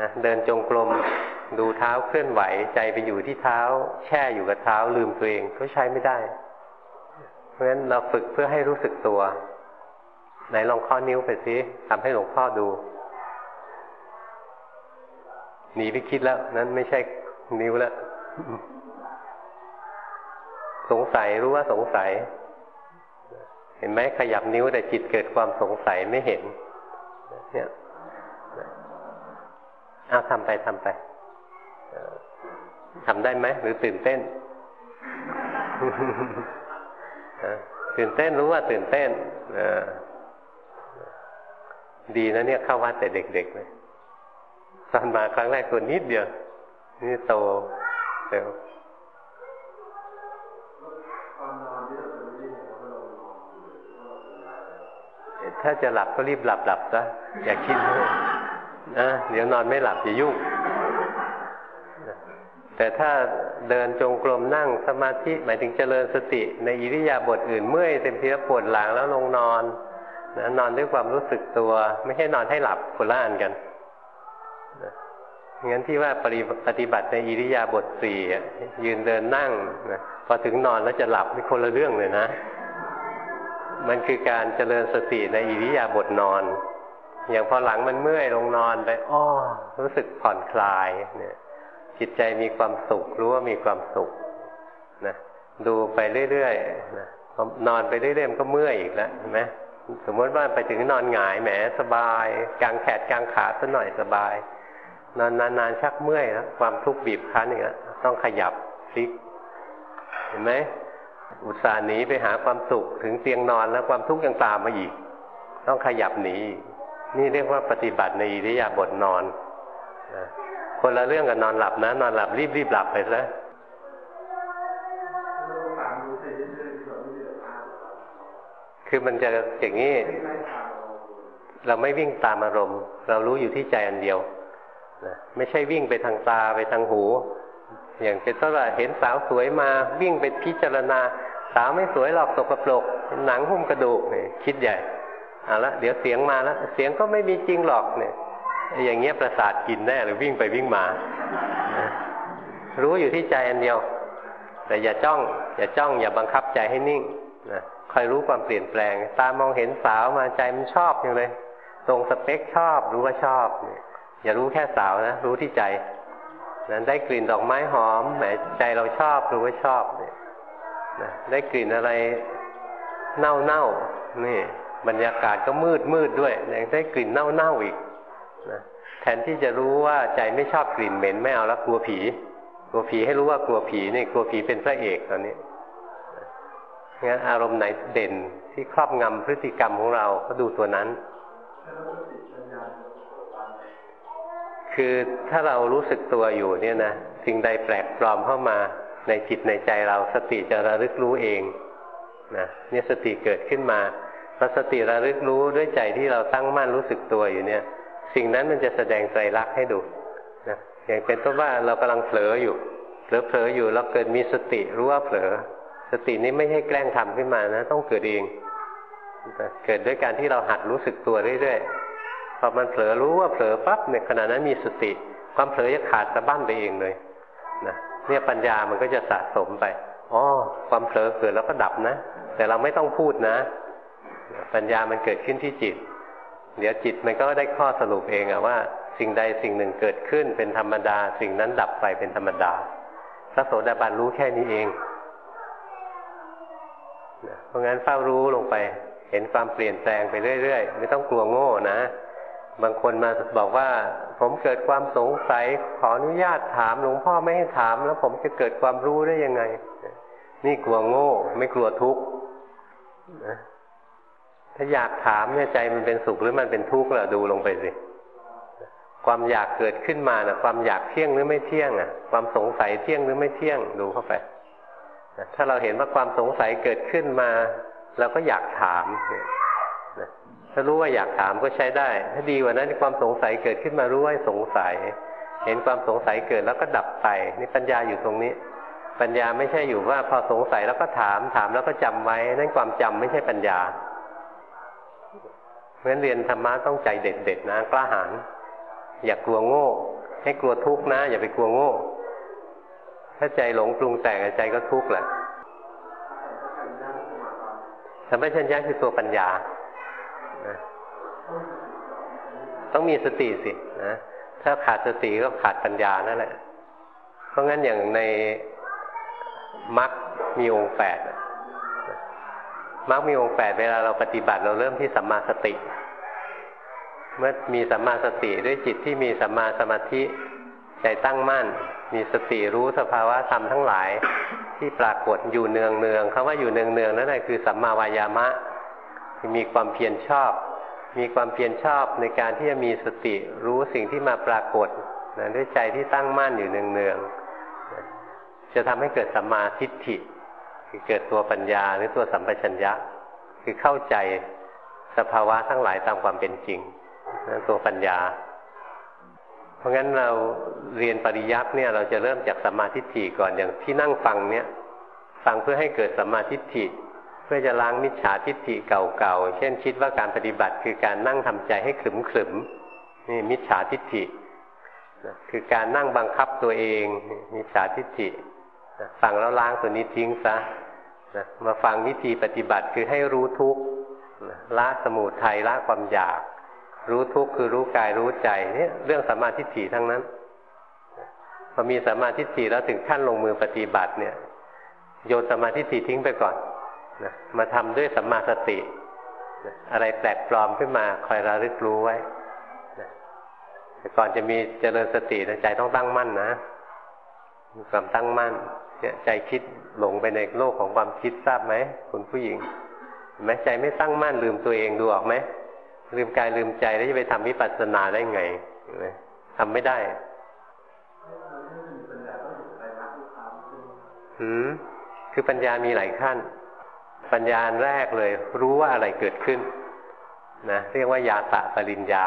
นะเดินจงกรมดูเท้าเคลื่อนไหวใจไปอยู่ที่เท้า แช่อยู่กับเท้า ลืมตัวเองก็ใช้ไม่ได้ เพราะฉะนั้นเราฝึกเพื่อให้รู้สึกตัว ไหนลองข้อนิ้วไปสิทำให้หลวงพ่อดู หนีไปคิดแล้ว นั้นไม่ใช่นิ้วแล้ว สงสัยรู้ว่าสงสัย เห็นไหมขยับนิ้วแต่จิตเกิดความสงสัยไม่เห็น เนี่ยเอาทำไปทำไปทำได้ไหมหรือตื่นเต้นตื่นเต้นรู้ว่าตื่นเต้นดีนะเนี่ยเข้าวัดแต่เด็กๆเลยตอนมาครั้งแรกตัวนิดเดียว นี่โตเร็ว ถ้าจะหลับก็รีบหลับหลับซะอย่าคิดเนะเดี๋ยวนอนไม่หลับอย่ายุ่งแต่ถ้าเดินจงกรมนั่งสมาธิหมายถึงเจริญสติในอิริยาบถอื่นเมื่อยเต็มทีแล้วปวดหลังแล้วลงนอนนะนอนด้วยความรู้สึกตัว ไม่ใช่นอนให้หลับคนละอันกันงั้นที่ว่าปฏิบัติในอิริยาบถสี่ยืนเดินนั่งนะพอถึงนอนแล้วจะหลับนี่คนละเรื่องเลยนะ มันคือการเจริญสติในอิริยาบถนอน อย่างพอหลังมันเมื่อยลงนอนไปอ้อรู้สึกผ่อนคลายเนี่ย จิตใจมีความสุขรู้ว่ามีความสุขนะดูไปเรื่อยๆนะนอนไปเรื่อยๆมันก็เมื่อยอีกแล้วเห็นไหมสมมติว่าไปถึงนอนหงายแหมสบาย กางแขนกางขาสักหน่อยสบาย นอนนานๆชักเมื่อยนะความทุกข์บีบคั้นอย่างนี้ต้องขยับพลิก เห็นไหม อุตส่าห์หนีไปหาความสุขถึงเตียงนอนแล้วความทุกข์ยังตามมาอีก ต้องขยับหนี นี่เรียกว่าปฏิบัติในอิริยาบถนอนนะคนละเรื่องกับนอนหลับนะ นอนหลับรีบรีบหลับไปซะคือมันจะอย่างนี้ เราไม่วิ่งตามอารมณ์ เรารู้อยู่ที่ใจอันเดียวนะไม่ใช่วิ่งไปทางตาไปทางหู อย่างเป็นต้นว่าเห็นสาวสวยมาวิ่งไปพิจารณา สาวไม่สวยหรอกสกปรกหนังหุ้มกระดูกเนี่ยคิดใหญ่เอาละเดี๋ยวเสียงมาแล้วเสียงก็ไม่มีจริงหรอกเนี่ย อย่างเงี้ยประสาทกินแน่หรือวิ่งไปวิ่งมา รู้อยู่ที่ใจอันเดียว แต่อย่าจ้อง อย่าจ้องอย่าบังคับใจให้นิ่งนะคอยรู้ความเปลี่ยนแปลง ตามองเห็นสาวมาใจมันชอบอย่างเลย ตรงสเปคชอบรู้ว่าชอบเนี่ยอย่ารู้แค่สาวนะ รู้ที่ใจ นั้นได้กลิ่นดอกไม้หอมแหมใจเราชอบรู้ว่าชอบเนี่ยนะได้กลิ่นอะไรเน่าเน่านี่ บรรยากาศก็มืดมืดด้วยยังได้กลิ่นเน่าเน่าอีกนะแทนที่จะรู้ว่าใจไม่ชอบกลิ่นเหม็นไม่เอาแล้วกลัวผี กลัวผีให้รู้ว่ากลัวผีนี่กลัวผีเป็นพระเอกตอนนี้งั้นอารมณ์ไหนเด่นที่ครอบงำพฤติกรรมของเราก็ดูตัวนั้น คือถ้าเรารู้สึกตัวอยู่เนี่ยนะสิ่งใดแปลกปลอมเข้ามาในจิตในใจเราสติจะระลึกรู้เองนะเนี่ยสติเกิดขึ้นมาพอสติระลึกรู้ด้วยใจที่เราตั้งมั่นรู้สึกตัวอยู่เนี่ย สิ่งนั้นมันจะแสดงใจรักให้ดูนะอย่างเป็นต้นว่าเรากำลังเผลออยู่เผลอเผลออยู่เราเกิดมีสติรู้ว่าเผลอ สตินี้ไม่ใช่แกล้งทำขึ้นมานะ ต้องเกิดเองเกิดด้วยการที่เราหัดรู้สึกตัวเรื่อยๆ พอมันเผลอรู้ว่าเผลอปั๊บเนี่ยขณะนั้นมีสติ ความเผลอจะขาดสะบั้นไปเองเลยนะเนี่ยปัญญามันก็จะสะสมไปอ๋อความเผลอเกิดแล้วก็ดับนะ แต่เราไม่ต้องพูดนะ ปัญญามันเกิดขึ้นที่จิต เดี๋ยวจิตมันก็ได้ข้อสรุปเองอะว่า สิ่งใดสิ่งหนึ่งเกิดขึ้นเป็นธรรมดา สิ่งนั้นดับไปเป็นธรรมดาพระโสดาบันรู้แค่นี้เองเพราะงั้นเฝ้ารู้ลงไป เห็นความเปลี่ยนแปลงไปเรื่อยๆ ไม่ต้องกลัวโง่นะ บางคนมาบอกว่า ผมเกิดความสงสัยขออนุญาตถามหลวงพ่อไม่ให้ถาม แล้วผมจะเกิดความรู้ได้ยังไง นี่กลัวโง่ ไม่กลัวทุกข์นะถ้าอยากถามเนี่ยใจมันเป็นสุขหรือมันเป็นทุกข์ล่ะดูลงไปสิความอยากเกิดขึ้นมานะ่ะ ความอยากเที่ยงหรือไม่เที่ยงอะ ความสงสัยเที่ยงหรือไม่เที่ยงดูเข้าไปถ้าเราเห็นว่าความสงสัยเกิดขึ้นมาเราก็อยากถาม ถ้ารู้ว่าอยากถามก็ใช้ได้ ถ้าดีกว่านั้นความสงสัยเกิดขึ้นมารู้ว่าสงสัย เห็นความสงสัยเกิดแล้วก็ดับไปนี่ปัญญาอยู่ตรงนี้ ปัญญาไม่ใช่อยู่ว่าพอสงสัยแล้วก็ถามถามแล้วก็จำไว้นั่นความจำไม่ใช่ปัญญาเพราะฉะนั้นเรียนธรรมะต้องใจเด็ดๆนะกล้าหาญอย่ากลัวโง่ ให้กลัวทุกข์นะ อย่าไปกลัวโง่ ถ้าใจหลงปรุงแต่งใจก็ทุกข์แหละสัมปชัญญะคือตัวปัญญา ต้องมีสติสินะถ้าขาดสติก็ขาดปัญญานั่นแหละ เพราะงั้นอย่างในมรรคมีองค์แปดมรรคมีองค์แปดเวลาเราปฏิบัติเราเริ่มที่สัมมาสติ เมื่อมีสัมมาสติด้วยจิตที่มีสัมมาสมาธิใจตั้งมั่น มีสติรู้สภาวะธรรมทั้งหลาย ที่ปรากฏอยู่เนืองเนืองคำว่าอยู่เนืองเนืองนั่นแหละคือสัมมาวายามะ มีความเพียรชอบ มีความเพียรชอบในการที่จะมีสติรู้สิ่งที่มาปรากฏนะด้วยใจที่ตั้งมั่นอยู่เนืองๆจะทำให้เกิดสัมมาทิฏฐิ คือเกิดตัวปัญญาหรือตัวสัมปชัญญะ คือเข้าใจสภาวะทั้งหลายตามความเป็นจริงนั่นตัวปัญญา เพราะงั้นเราเรียนปริยัติเนี่ย เราจะเริ่มจากสัมมาทิฏฐิก่อนอย่างที่นั่งฟังเนี่ย ฟังเพื่อให้เกิดสัมมาทิฏฐิ พื่อจะล้างมิจฉาทิฏฐิเก่าๆ เช่นคิดว่าการปฏิบัติคือการนั่งทำใจให้ขลึมๆนี่มิจฉาทิฏฐิคือการนั่งบังคับตัวเองมิจฉาทิฏฐิฟังแล้วล้างตัวนี้ทิ้งซะมาฟังวิธีปฏิบัติคือให้รู้ทุกข์ละสมุทัยละความอยาก รู้ทุกข์คือรู้กายรู้ใจเนี่ยเรื่องสมาธิฏฐิทั้งนั้นพอมีสมาธิฏฐิแล้วถึงขั้นลงมือปฏิบัติเนี่ย โยนสมาธิฏฐิทิ้งไปก่อน นะมาทำด้วยสัมมาสตินะอะไรแปลกปลอมขึ้นมาคอยระลึกรู้ไว้นะแต่ก่อนจะมีเจริญสติใจต้องตั้งมั่นนะมีความตั้งมั่นเนี่ยใจคิดหลงไปในโลกของความคิดทราบไหมคุณผู้หญิงเห็นไหมใจไม่ตั้งมั่นลืมตัวเองดูออกไหมลืมกายลืมใจแล้วจะไปทำวิปัสสนาได้ไงทำไม่ได้หืมคือปัญญามีหลายขั้น ปัญญาแรกเลย รู้ว่าอะไรเกิดขึ้นนะเรียกว่ายาตะปริญญา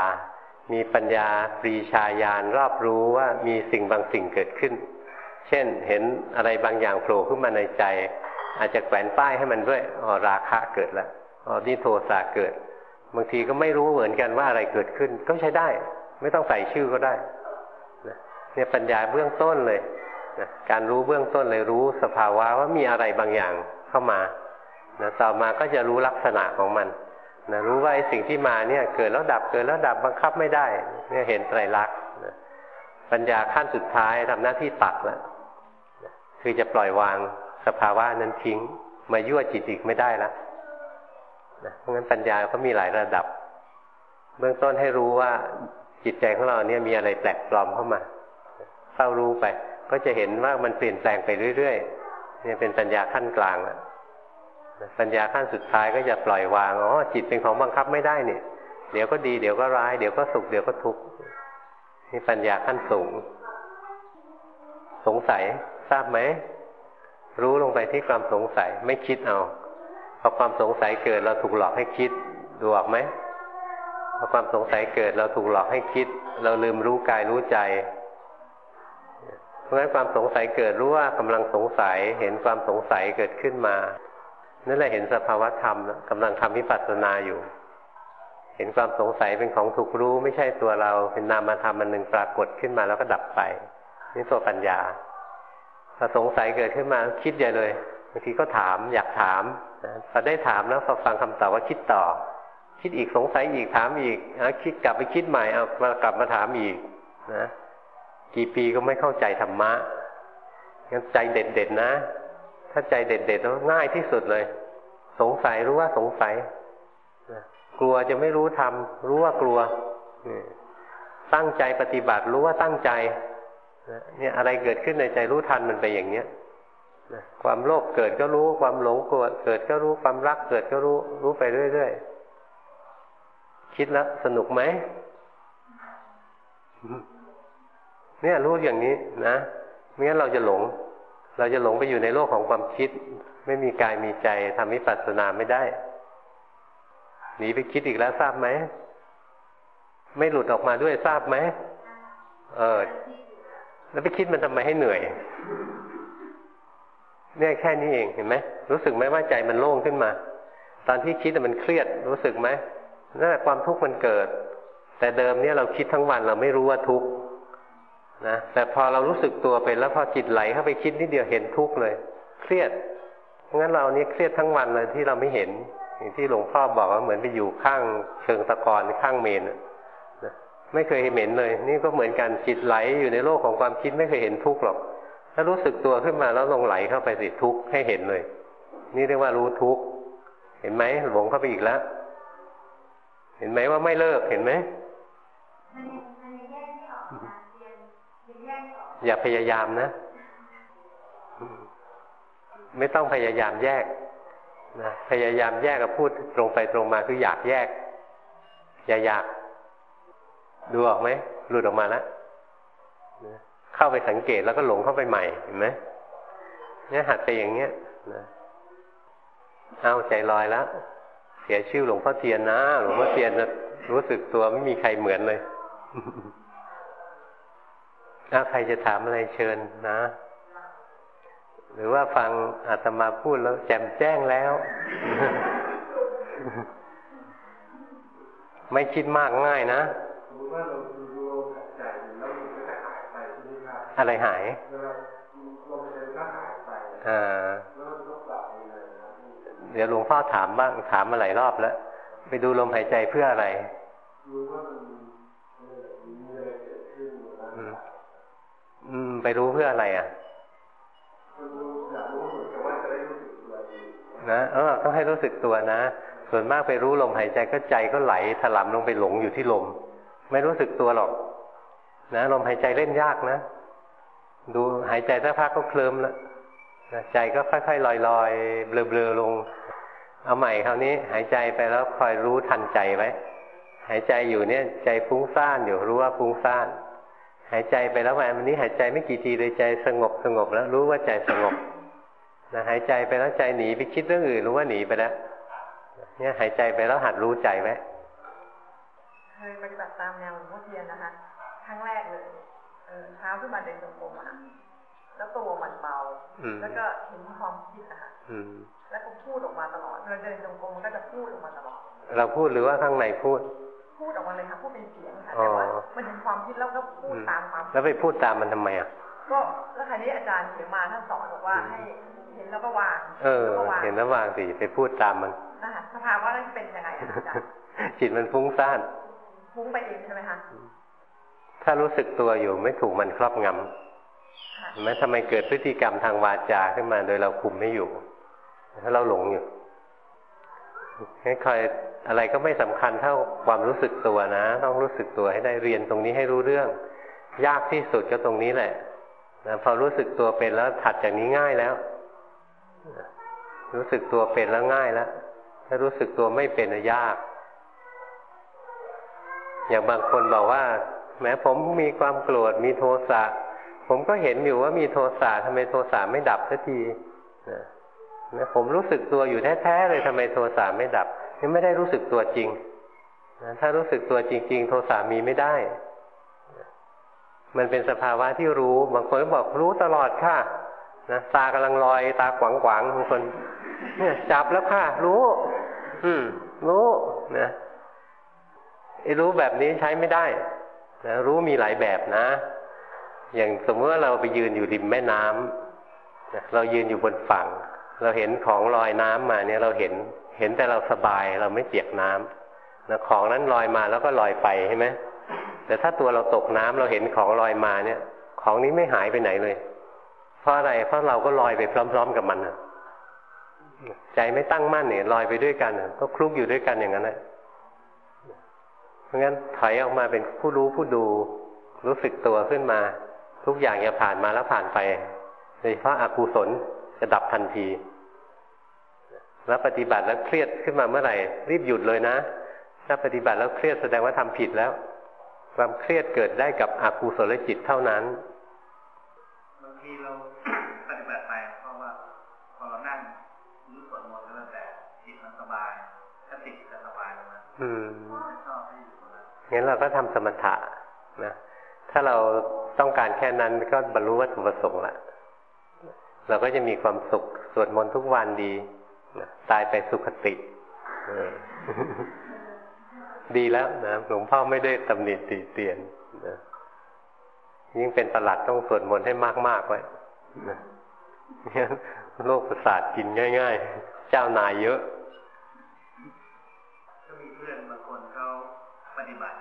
มีปัญญาปรีชาญาณรอบรู้ว่ามีสิ่งบางสิ่งเกิดขึ้น เช่นเห็นอะไรบางอย่างโผล่ขึ้นมาในใจ อาจจะแขวนป้ายให้มันด้วยอ๋อราคะเกิดแล้วอ๋อนี่โทสะเกิด บางทีก็ไม่รู้เหมือนกันว่าอะไรเกิดขึ้น ก็ใช้ได้ ไม่ต้องใส่ชื่อก็ได้เนี่ยปัญญาเบื้องต้นเลยนะการรู้เบื้องต้นเลยรู้สภาวะว่ามีอะไรบางอย่างเข้ามา นะต่อมาก็จะรู้ลักษณะของมันนะรู้ว่าไอ้สิ่งที่มาเนี่ยเกิดแล้วดับเกิดแล้วดับบังคับไม่ได้เนี่ยเห็นไตรลักษณ์นะปัญญาขั้นสุดท้ายทำหน้าที่ตัดแล้วคือจะปล่อยวางสภาวะนั้นทิ้ง มายั่วจิตอีกไม่ได้แล้วนะเพราะงั้นปัญญาก็มีหลายระดับ เบื้องต้นให้รู้ว่าจิตใจของเราเนี่ยมีอะไรแปลกปลอมเข้ามาเฝ้ารู้ไป ก็จะเห็นว่ามันเปลี่ยนแปลงไปเรื่อยๆเนี่ยเป็นปัญญาขั้นกลางแล้ว ปัญญาขั้นสุดท้ายก็จะปล่อยวางอ๋อจิตเป็นของบังคับไม่ได้เนี่ยเดี๋ยวก็ดีเดี๋ยวก็ร้าย เดี๋ยวก็สุขเดี๋ยวก็ทุกข์นี่ปัญญาขั้นสูง สงสัยทราบไหมรู้ลงไปที่ความสงสัยไม่คิดเอาพอความสงสัยเกิดเราถูกหลอกให้คิดดูออกไหมพอความสงสัยเกิดเราถูกหลอกให้คิด เราลืมรู้กายรู้ใจเพราะฉะนั้นความสงสัยเกิดรู้ว่ากำลังสงสัยเห็นความสงสัยเกิดขึ้นมา นั่นแหละเห็นสภาวะธรรมกำลังทำวิปัสสนาอยู่ เห็นความสงสัยเป็นของถูกรู้ไม่ใช่ตัวเราเป็นนามธรรมมันหนึ่งปรากฏขึ้นมาแล้วก็ดับไป นี่ตัวปัญญาพอสงสัยเกิดขึ้นมาคิดใหญ่เลยบางทีก็ถามอยากถามพอได้ถามแล้วพอฟังคำตอบว่าคิดต่อ คิดอีกสงสัยอีกถามอีกคิดกลับไปคิดใหม่เอามากลับมาถามอีกนะกี่ปีก็ไม่เข้าใจธรรมะงั้นใจเด็ดๆนะ ถ้าใจเด็ดๆแล้วง่ายที่สุดเลย สงสัยรู้ว่าสงสัยกลัวจะไม่รู้ทำรู้ว่ากลัวตั้งใจปฏิบัติรู้ว่าตั้งใจเนี่ยอะไรเกิดขึ้นในใจรู้ทันมันไปอย่างเนี้ยความโลภเกิดก็รู้ความหลงเกิดเกิดก็รู้ความรักเกิดก็รู้ รู้ไปเรื่อยๆคิดแล้วสนุกไหมเนี่ยรู้อย่างนี้นะไม่งั้นเราจะหลง เราจะหลงไปอยู่ในโลกของความคิด ไม่มีกายมีใจทำวิปัสสนาไม่ได้ หนีไปคิดอีกแล้วทราบไหม ไม่หลุดออกมาด้วยทราบไหมเออ แล้วไปคิดมันทำไมให้เหนื่อย เนี่ยแค่นี้เองเห็นไหมรู้สึกไหมว่าใจมันโล่งขึ้นมา ตอนที่คิดมันเครียด รู้สึกไหมนั่นความทุกข์มันเกิด แต่เดิมเนี่ยเราคิดทั้งวันเราไม่รู้ว่าทุกข์ นะแต่พอเรารู้สึกตัวไปแล้วพอจิตไหลเข้าไปคิดนิดเดียวเห็นทุกข์เลย เครียดงั้นเรานี้เครียดทั้งวันเลยที่เราไม่เห็น อย่างที่หลวงพ่อบอกว่าเหมือนไปอยู่ข้างเชิงตะกอนข้างเมนนะไม่เคยเห็นเลย นี่ก็เหมือนกันจิตไหลอยู่ในโลกของความคิดไม่เคยเห็นทุกข์หรอก ถ้ารู้สึกตัวขึ้นมาแล้วลงไหลเข้าไปสิทุกข์ให้เห็นเลย นี่เรียกว่ารู้ทุกข์เห็นไหมหลงเข้าไปอีกแล้ว เห็นไหมว่าไม่เลิกเห็นไหม อย่าพยายามนะ ไม่ต้องพยายามแยกนะพยายามแยกกับพูดตรงไปตรงมาคืออยากแยก อย่าอยาก ดูออกไหมหลุดออกมาแล้วเข้าไปสังเกตแล้วก็หลงเข้าไปใหม่เห็นไหมเนี่ยหัดไปอย่างเงี้ยนะเอาใจลอยแล้วเสียชื่อหลวงพ่อเทียนนะหลวงพ่อเทียนนะรู้สึกตัวไม่มีใครเหมือนเลย ถ้าใครจะถามอะไรเชิญนะ หรือว่าฟังอาตมาพูดแล้ว แจ่มแจ้งแล้ว ไม่คิดมากง่ายนะอะไรหายอ่าเดี๋ยวหลวงพ่อถามบ้างถามมาหลายรอบแล้ว ไปดูลมหายใจเพื่ออะไร อืม ไปรู้เพื่ออะไรอะนะเออต้องให้รู้สึกตัวนะ ส่วนมากไปรู้ลมหายใจก็ใจก็ไหลถลำลงไปหลงอยู่ที่ลม ไม่รู้สึกตัวหรอก นะลมหายใจเล่นยากนะ ดูหายใจสักพักก็เคลิ้มแล้วใจก็ค่อยๆลอยๆเบลอๆลง เอาใหม่คราวนี้ หายใจไปแล้วคอยรู้ทันใจไว้ หายใจอยู่เนี่ย ใจฟุ้งซ่านอยู่รู้ว่าฟุ้งซ่าน หายใจไปแล้ววันนี้หายใจไม่กี่ทีเลยใจสงบสงบแล้วรู้ว่าใจสงบนะหายใจไปแล้วใจหนีไปคิดเรื่องอื่นรู้ว่าหนีไปแล้วเนี่ยหายใจไปแล้วหัดรู้ใจไว้เคยปฏิบัติตามแนวหลวงพ่อเทียนนะคะครั้งแรกเลยเช้าขึ้นมาเดินจงกรมอะแล้วตัวมันเบาแล้วก็เห็นความคิดอะค่ะแล้วก็พูดออกมาตลอดเราเดินจงกรมมันก็จะพูดออกมาตลอด เราพูดหรือว่าข้างในพูด พูดออกมาเลยค่ะพูดเป็นเสียงค่ะแต่ว่ามันเห็นความคิดแล้วก็พูดตามความแล้วไปพูดตามมันทำไมอะก็แล้วครนี้อาจารย์เขียนมาท่านสอนบอกว่าให้เห็นแล้วก็วางเออเห็นแล้ววางสิไปพูดตามมันนะคะสภาวะนั้นเป็นยังไงอาจารย์จิตมันฟุ้งซ่านฟุ้งไปเองใช่ไหมคะถ้ารู้สึกตัวอยู่ไม่ถูกมันครอบงำแม้ทำไมเกิดพฤติกรรมทางวาจาขึ้นมาโดยเราคุมไม่อยู่ ถ้าเราหลงอยู่ให้คอย อะไรก็ไม่สำคัญเท่าความรู้สึกตัวนะ ต้องรู้สึกตัวให้ได้เรียนตรงนี้ให้รู้เรื่อง ยากที่สุดก็ตรงนี้แหละนะพอรู้สึกตัวเป็นแล้วถัดจากนี้ง่ายแล้ว รู้สึกตัวเป็นแล้วง่ายแล้วถ้ารู้สึกตัวไม่เป็นยาก อย่างบางคนบอกว่า แม้ผมมีความโกรธมีโทสะผมก็เห็นอยู่ว่ามีโทสะทำไมโทสะไม่ดับสักทีนะผมรู้สึกตัวอยู่แท้ๆเลยทำไมโทสะไม่ดับ นี่ไม่ได้รู้สึกตัวจริงถ้ารู้สึกตัวจริง ๆ โทสะมีไม่ได้ มันเป็นสภาวะที่รู้ บางคนก็บอกรู้ตลอดค่ะนะตากำลังลอย ตาขวางขวางบางคน เนี่ยจับแล้วค่ะ รู้ อืม รู้นะไอ้รู้แบบนี้ใช้ไม่ได้นะรู้มีหลายแบบนะ อย่างสมมติว่าเราไปยืนอยู่ริมแม่น้ำนะเรายืนอยู่บนฝั่ง เราเห็นของลอยน้ำมาเนี่ยเราเห็น เห็นแต่เราสบายเราไม่เปียกน้ำนะของนั้นลอยมาแล้วก็ลอยไปใช่ไหมแต่ถ้าตัวเราตกน้ำเราเห็นของลอยมาเนี่ย ของนี้ไม่หายไปไหนเลย เพราะอะไรเพราะเราก็ลอยไปพร้อม ๆ กับมันนะใจไม่ตั้งมั่นเนี่ยลอยไปด้วยกันก็คลุกอยู่ด้วยกันอย่างนั้นแหละราะงั้นถอยออกมาเป็นผู้รู้ผู้ดู รู้สึกตัวขึ้นมา ทุกอย่างอย่าผ่านมาแล้วผ่านไปโดยเฉพาะอากุศลจะดับทันที แล้วปฏิบัติแล้วเครียดขึ้นมาเมื่อไหร่ รีบหยุดเลยนะ ถ้าปฏิบัติแล้วเครียดแสดงว่าทำผิดแล้ว ความเครียดเกิดได้กับอกุศลจิตเท่านั้นบางทีเราปฏิบัติไปเพราะว่าพอเรานั่งรู้สวดมนต์แล้วแต่จิตมันสบายถ้าติดจะสบายแล้วนะอืมชอบให้อยู่งั้นเราก็ทำสมถะนะถ้าเราต้องการแค่นั้นก็บรรลุวัตถุประสงค์ละเราก็จะมีความสุขสวดมนต์ทุกวันดีนะ ตายไปสุขติ ดีแล้วนะหลวงพ่อไม่ได้ตำหนิตีเตียนนะยิ่งเป็นประหลัดต้องสวดมนต์ให้มากๆไว้นะโรคประสาทกินง่าย ๆ เจ้านายเยอะก็มีเพื่อนบางคนเขาปฏิบัติ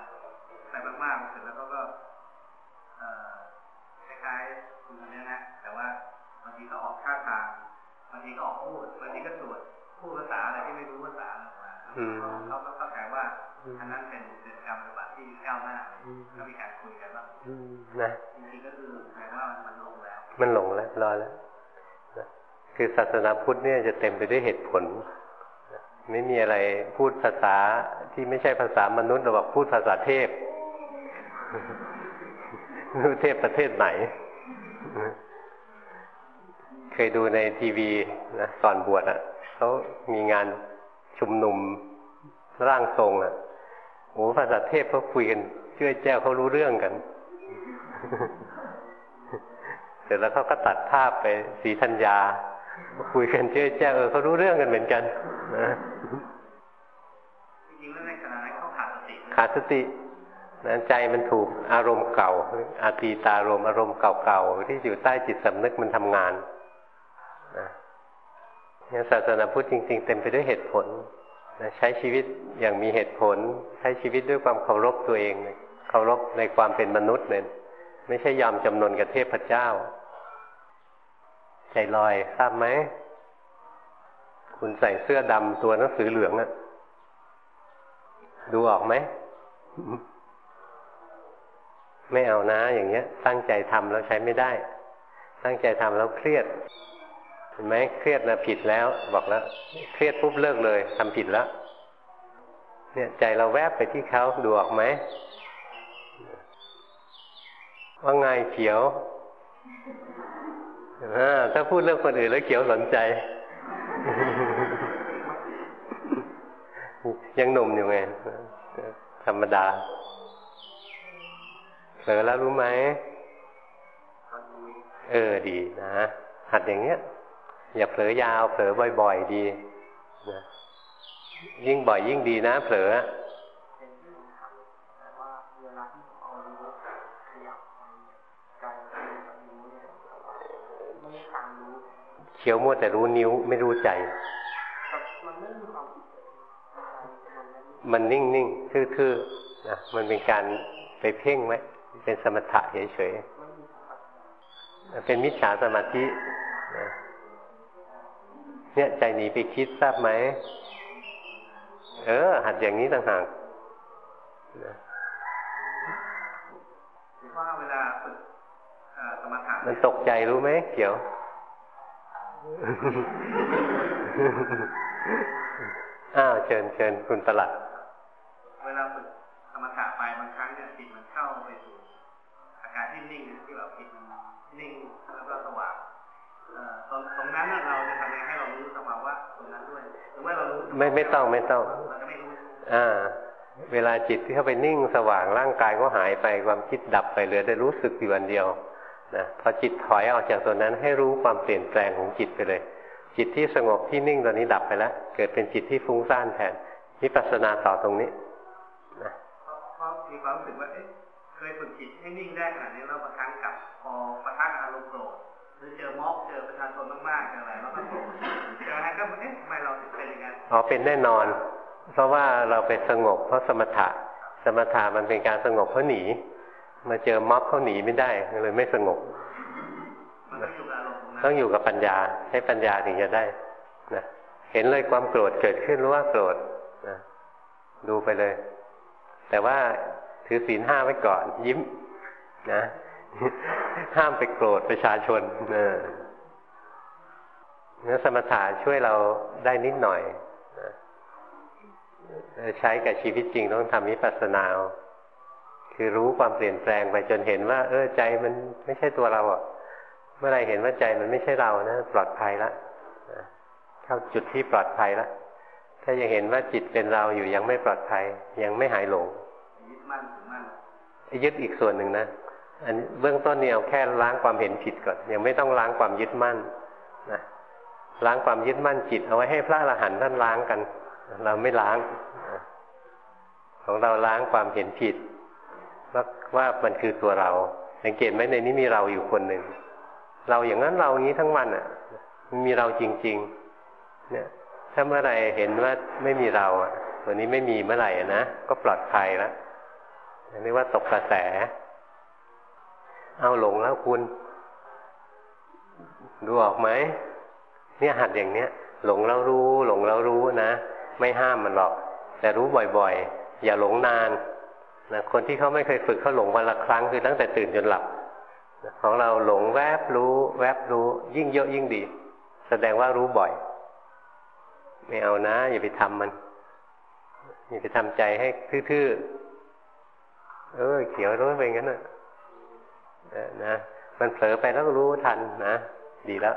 ไปมากๆเสร็จแล้วเขาก็คล้ายๆคุณนี้นะ แต่ว่าบางทีก็ออกท่าทางบางทีก็ออกพูด เขาก็เข้าใจว่าอันนั้นเป็นเป็นการปฏิบัติที่ก้าวหน้าก็มีการคุยกันว่านะจริงๆก็คือแปลว่ามันลงแล้ว มันหลงแล้วรอแล้วคือศาสนาพุทธเนี่ยจะเต็มไปด้วยเหตุผล ไม่มีอะไรพูดภาษาที่ไม่ใช่ภาษามนุษย์เราบอกพูดภาษาเทพรู้เทพประเทศไหน เคยดูในทีวีนะก่อนบวชอะเขามีงาน ชุมนุมร่างทรงอะโอ้ภาษาเทพเขาคุยกันเชื่อแจ้วเขารู้เรื่องกัน เสร็จแล้วเขาก็ตัดภาพไปสีธัญญา คุยกันเชื่อแจ้วเออเขารู้เรื่องกันเหมือนกันจริงๆแล้วในขณะนั้นเขาขาดสติขาดสตินั้นใจมันถูกอารมณ์เก่าอาตีตารมอารมณ์เก่าๆที่อยู่ใต้จิตสำนึกมันทำงานนะ ศาสนาพุทธจริง ๆ เต็มไปด้วยเหตุผลนะใช้ชีวิตอย่างมีเหตุผล ใช้ชีวิตด้วยความเคารพตัวเองเคารพในความเป็นมนุษย์เนี่ยไม่ใช่ยอมจำนนกับเทพเจ้า ใจลอยทราบไหมคุณใส่เสื้อดำตัวหนังสือเหลืองอะดูออกไหมไม่เอานะ อย่างเงี้ย ตั้งใจทำแล้วใช้ไม่ได้ ตั้งใจทำแล้วเครียด เห็นไหมเครียดนะผิดแล้ว บอกแล้ว เครียดปุ๊บเลิกเลยทำผิดแล้วเนี่ยใจเราแวบไปที่เขาดูออกไหมว่าไงเขียวถ้าพูดเรื่องคนอื่นแล้วเขียวสนใจ ยังหนุ่มอยู่ไง ธรรมดาเผลอแล้วรู้ไหม เออดีนะ หัดอย่างเงี้ย อย่าเผลอยาวเผลอบ่อย ๆ ดีนะยิ่งบ่อยยิ่งดีนะ เผลอเขียวมัวแต่รู้นิ้วไม่รู้ใจ มันนิ่งๆทื่อๆนะมันเป็นการไปเพ่งไว้เป็นสมถะเฉยๆเป็นมิจฉาสมาธิ เนี่ยใจหนีไปคิดทราบไหม เออ หัดอย่างนี้ต่างหากว่าเวลาฝึกสมถะมันตกใจรู้ไหมเขียว อ้าวเชิญเชิญคุณตลัด เวลาฝึก ไม่ไม่ต้องไม่ต้อง อ่า เวลาจิตที่เข้าไปนิ่งสว่างร่างกายก็หายไปความคิดดับไปเหลือได้รู้สึกอยู่อันเดียวนะพอจิตถอยออกจากตัวนั้นให้รู้ความเปลี่ยนแปลงของจิตไปเลย จิตที่สงบที่นิ่งตอนนี้ดับไปแล้ว เกิดเป็นจิตที่ฟุ้งซ่านแทนวิปัสนาต่อตรงนี้นะเพราะมีความรู้สึกว่าเอ๊ะเคยฝึกจิตให้นิ่งได้ขนาดนี้แล้วบางครั้งกับพอประทังอารมณ์โกรธหรือเจอม็อบเจอประชาชนมากๆอะไรแล้วก็โกรธเจออะไรก็เอ๊ะทำไมเราถึงเป็น อ๋อเป็นแน่นอน เพราะว่าเราไปสงบเพราะสมถะ สมถะมันเป็นการสงบเพราะหนี มาเจอม็อบเขาหนีไม่ได้เลยไม่สงบต้องอยู่กับปัญญาใช้ปัญญาถึงจะได้นะเห็นเลยความโกรธเกิดขึ้นรู้ว่าโกรธนะดูไปเลย แต่ว่าถือศีลห้าไว้ก่อน ยิ้ม นะ ห้ามไปโกรธประชาชนเนื้อสมถะช่วยเราได้นิดหน่อย ใช้กับชีวิตจริงต้องทำวิปัสสนาคือรู้ความเปลี่ยนแปลงไปจนเห็นว่า เออใจมันไม่ใช่ตัวเราอะ เมื่อไรเห็นว่าใจมันไม่ใช่เรานะปลอดภัยละเข้าจุดที่ปลอดภัยละถ้ายังเห็นว่าจิตเป็นเราอยู่ยังไม่ปลอดภัย ยังไม่หายหลงยึดมั่นมั่นยึดอีกส่วนหนึ่งนะอันเบื้องต้นเนี่ยเอาแค่ล้างความเห็นผิดก่อน ยังไม่ต้องล้างความยึดมั่นนะล้างความยึดมั่นจิตเอาไว้ให้พระอรหันต์ท่านล้างกัน เราไม่ล้าง ของเราล้างความเห็นผิดว่าว่ามันคือตัวเรา สังเกตไหมในนี้มีเราอยู่คนหนึ่ง เราอย่างนั้นเราอย่างนี้ทั้งวันอะ มีเราจริง ๆ เนี่ย ถ้าเมื่อไรเห็นว่าไม่มีเราอะตัวนี้ไม่มีเมื่อไหร่นะ ก็ปลอดภัยแล้วเรียกว่าตกกระแส เอาหลงแล้วคุณ ดูออกไหม เนี่ยหัดอย่างเนี้ย หลงแล้วรู้ หลงแล้วรู้นะ ไม่ห้ามมันหรอก แต่รู้บ่อยๆ อย่าหลงนานนะคนที่เขาไม่เคยฝึกเขาหลงวันละครั้งคือตั้งแต่ตื่นจนหลับของเราหลงแวบรู้แวบรู้ ยิ่งเยอะยิ่งดี แสดงว่ารู้บ่อย ไม่เอานะ อย่าไปทำมัน อย่าไปทำใจให้ทื่อๆเออเขียวรู้ไปงั้นนะนะมันเผลอไปแล้วรู้ทันนะดีแล้ว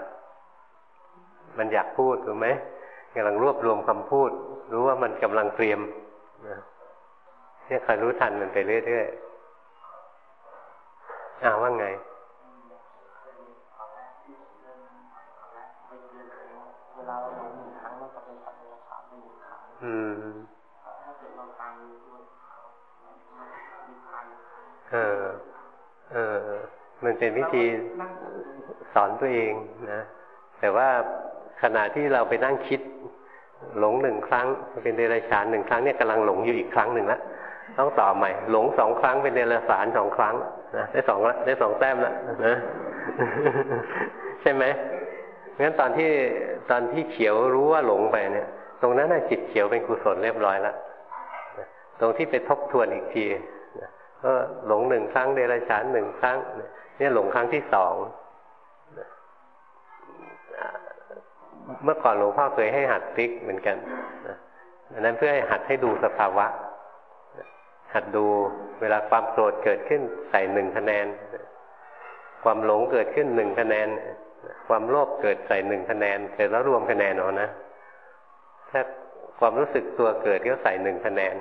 มันอยากพูดถูกไหม กำลังรวบรวมคำพูด รู้ว่ามันกำลังเตรียมนะเนี่ยคอยรู้ทันมันไปเรื่อยๆอ้าว่าไงอืมเออ เออ มันเป็นวิธีสอนตัวเองนะ แต่ว่าขณะที่เราไปนั่งคิด หลงหนึ่งครั้ง เป็นเดรัจฉานหนึ่งครั้งเนี่ยกำลังหลงอยู่อีกครั้งหนึ่งแล้วต้องต่อใหม่ หลงสองครั้งเป็นเดรัจฉานสองครั้งนะได้สองละได้สองแต้มแล้วนะใช่ไหมงั้นตอนที่ตอนที่เขียวรู้ว่าหลงไปเนี่ย ตรงนั้นน่ะจิตเขียวเป็นกุศลเรียบร้อยแล้วตรงที่ไปทบทวนอีกทีก็หลงหนึ่งครั้งเดรัจฉานหนึ่งครั้ง เนี่ยหลงครั้งที่สอง เมื่อก่อนหลวงพ่อเคยให้หัดติ๊กเหมือนกันอันนั้นเพื่อให้หัดให้ดูสภาวะ หัดดูเวลาความโกรธเกิดขึ้นใส่หนึ่งคะแนน ความหลงเกิดขึ้นหนึ่งคะแนน ความโลภเกิดใส่หนึ่งคะแนนเสร็จแล้วรวมคะแนนเอานะ ถ้าความรู้สึกตัวเกิดก็ใส่หนึ่งคะแนน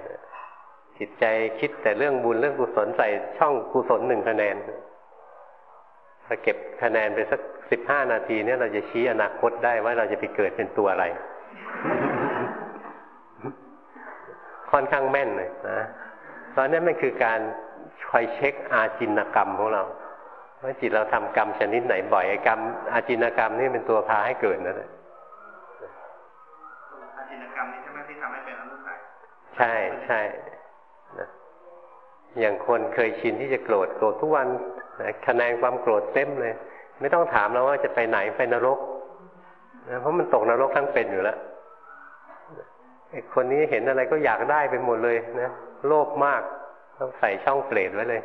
จิตใจคิดแต่เรื่องบุญเรื่องกุศลใส่ช่องกุศลหนึ่งคะแนน ถ้าเก็บคะแนนไปสักสิบห้านาทีเนี่ยเราจะชี้อนาคตได้ว่าเราจะไปเกิดเป็นตัวอะไร ค่อนข้างแม่นเลยนะตอนนี้มันคือการคอยเช็คอาจินกรรมของเราว่าจิตเราทำกรรมชนิดไหนบ่อยไอ้กรรม อาจินกรรมนี่เป็นตัวพาให้เกิดนั่นแหละอาจินกรรมนี่ใช่ไหมที่ทำให้เป็นอนุสัยใช่ใช่นะอย่างคนเคยชินที่จะโกรธโกรธทุกวัน คะแนนความโกรธเต็มเลย ไม่ต้องถามแล้วว่าจะไปไหนไปนรกนะเพราะมันตกนรกทั้งเป็นอยู่แล้วคนนี้เห็นอะไรก็อยากได้ไปหมดเลยนะโลภมากต้องใส่ช่องเปรตไว้เลย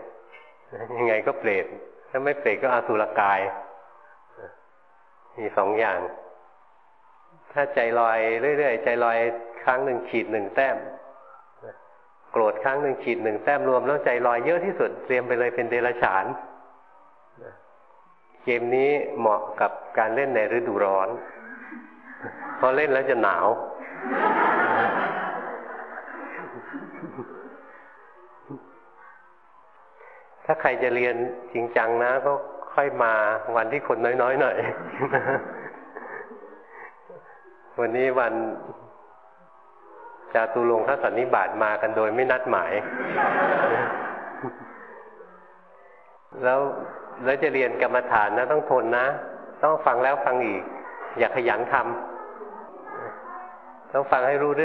ยังไงก็เปรตถ้าไม่เปรตก็อาสุรกายมีสองอย่าง ถ้าใจลอยเรื่อยๆใจลอยครั้งหนึ่งขีดหนึ่งแต้มโกรธครั้งหนึ่งขีดหนึ่งแต้มรวมแล้วใจลอยเยอะที่สุดเตรียมไปเลยเป็นเดรัจฉาน เกมนี้เหมาะกับการเล่นในฤดูร้อนเพราะเล่นแล้วจะหนาว ถ้าใครจะเรียนจริงจังนะ ก็ค่อยมาวันที่คนน้อยๆหน่อย วันนี้วันจาตุลงคสันนิบาตมากันโดยไม่นัดหมาย แล้ว แล้วจะเรียนกรรมฐานนะต้องทนนะ ต้องฟังแล้วฟังอีก อย่าขยันทำต้องฟังให้รู้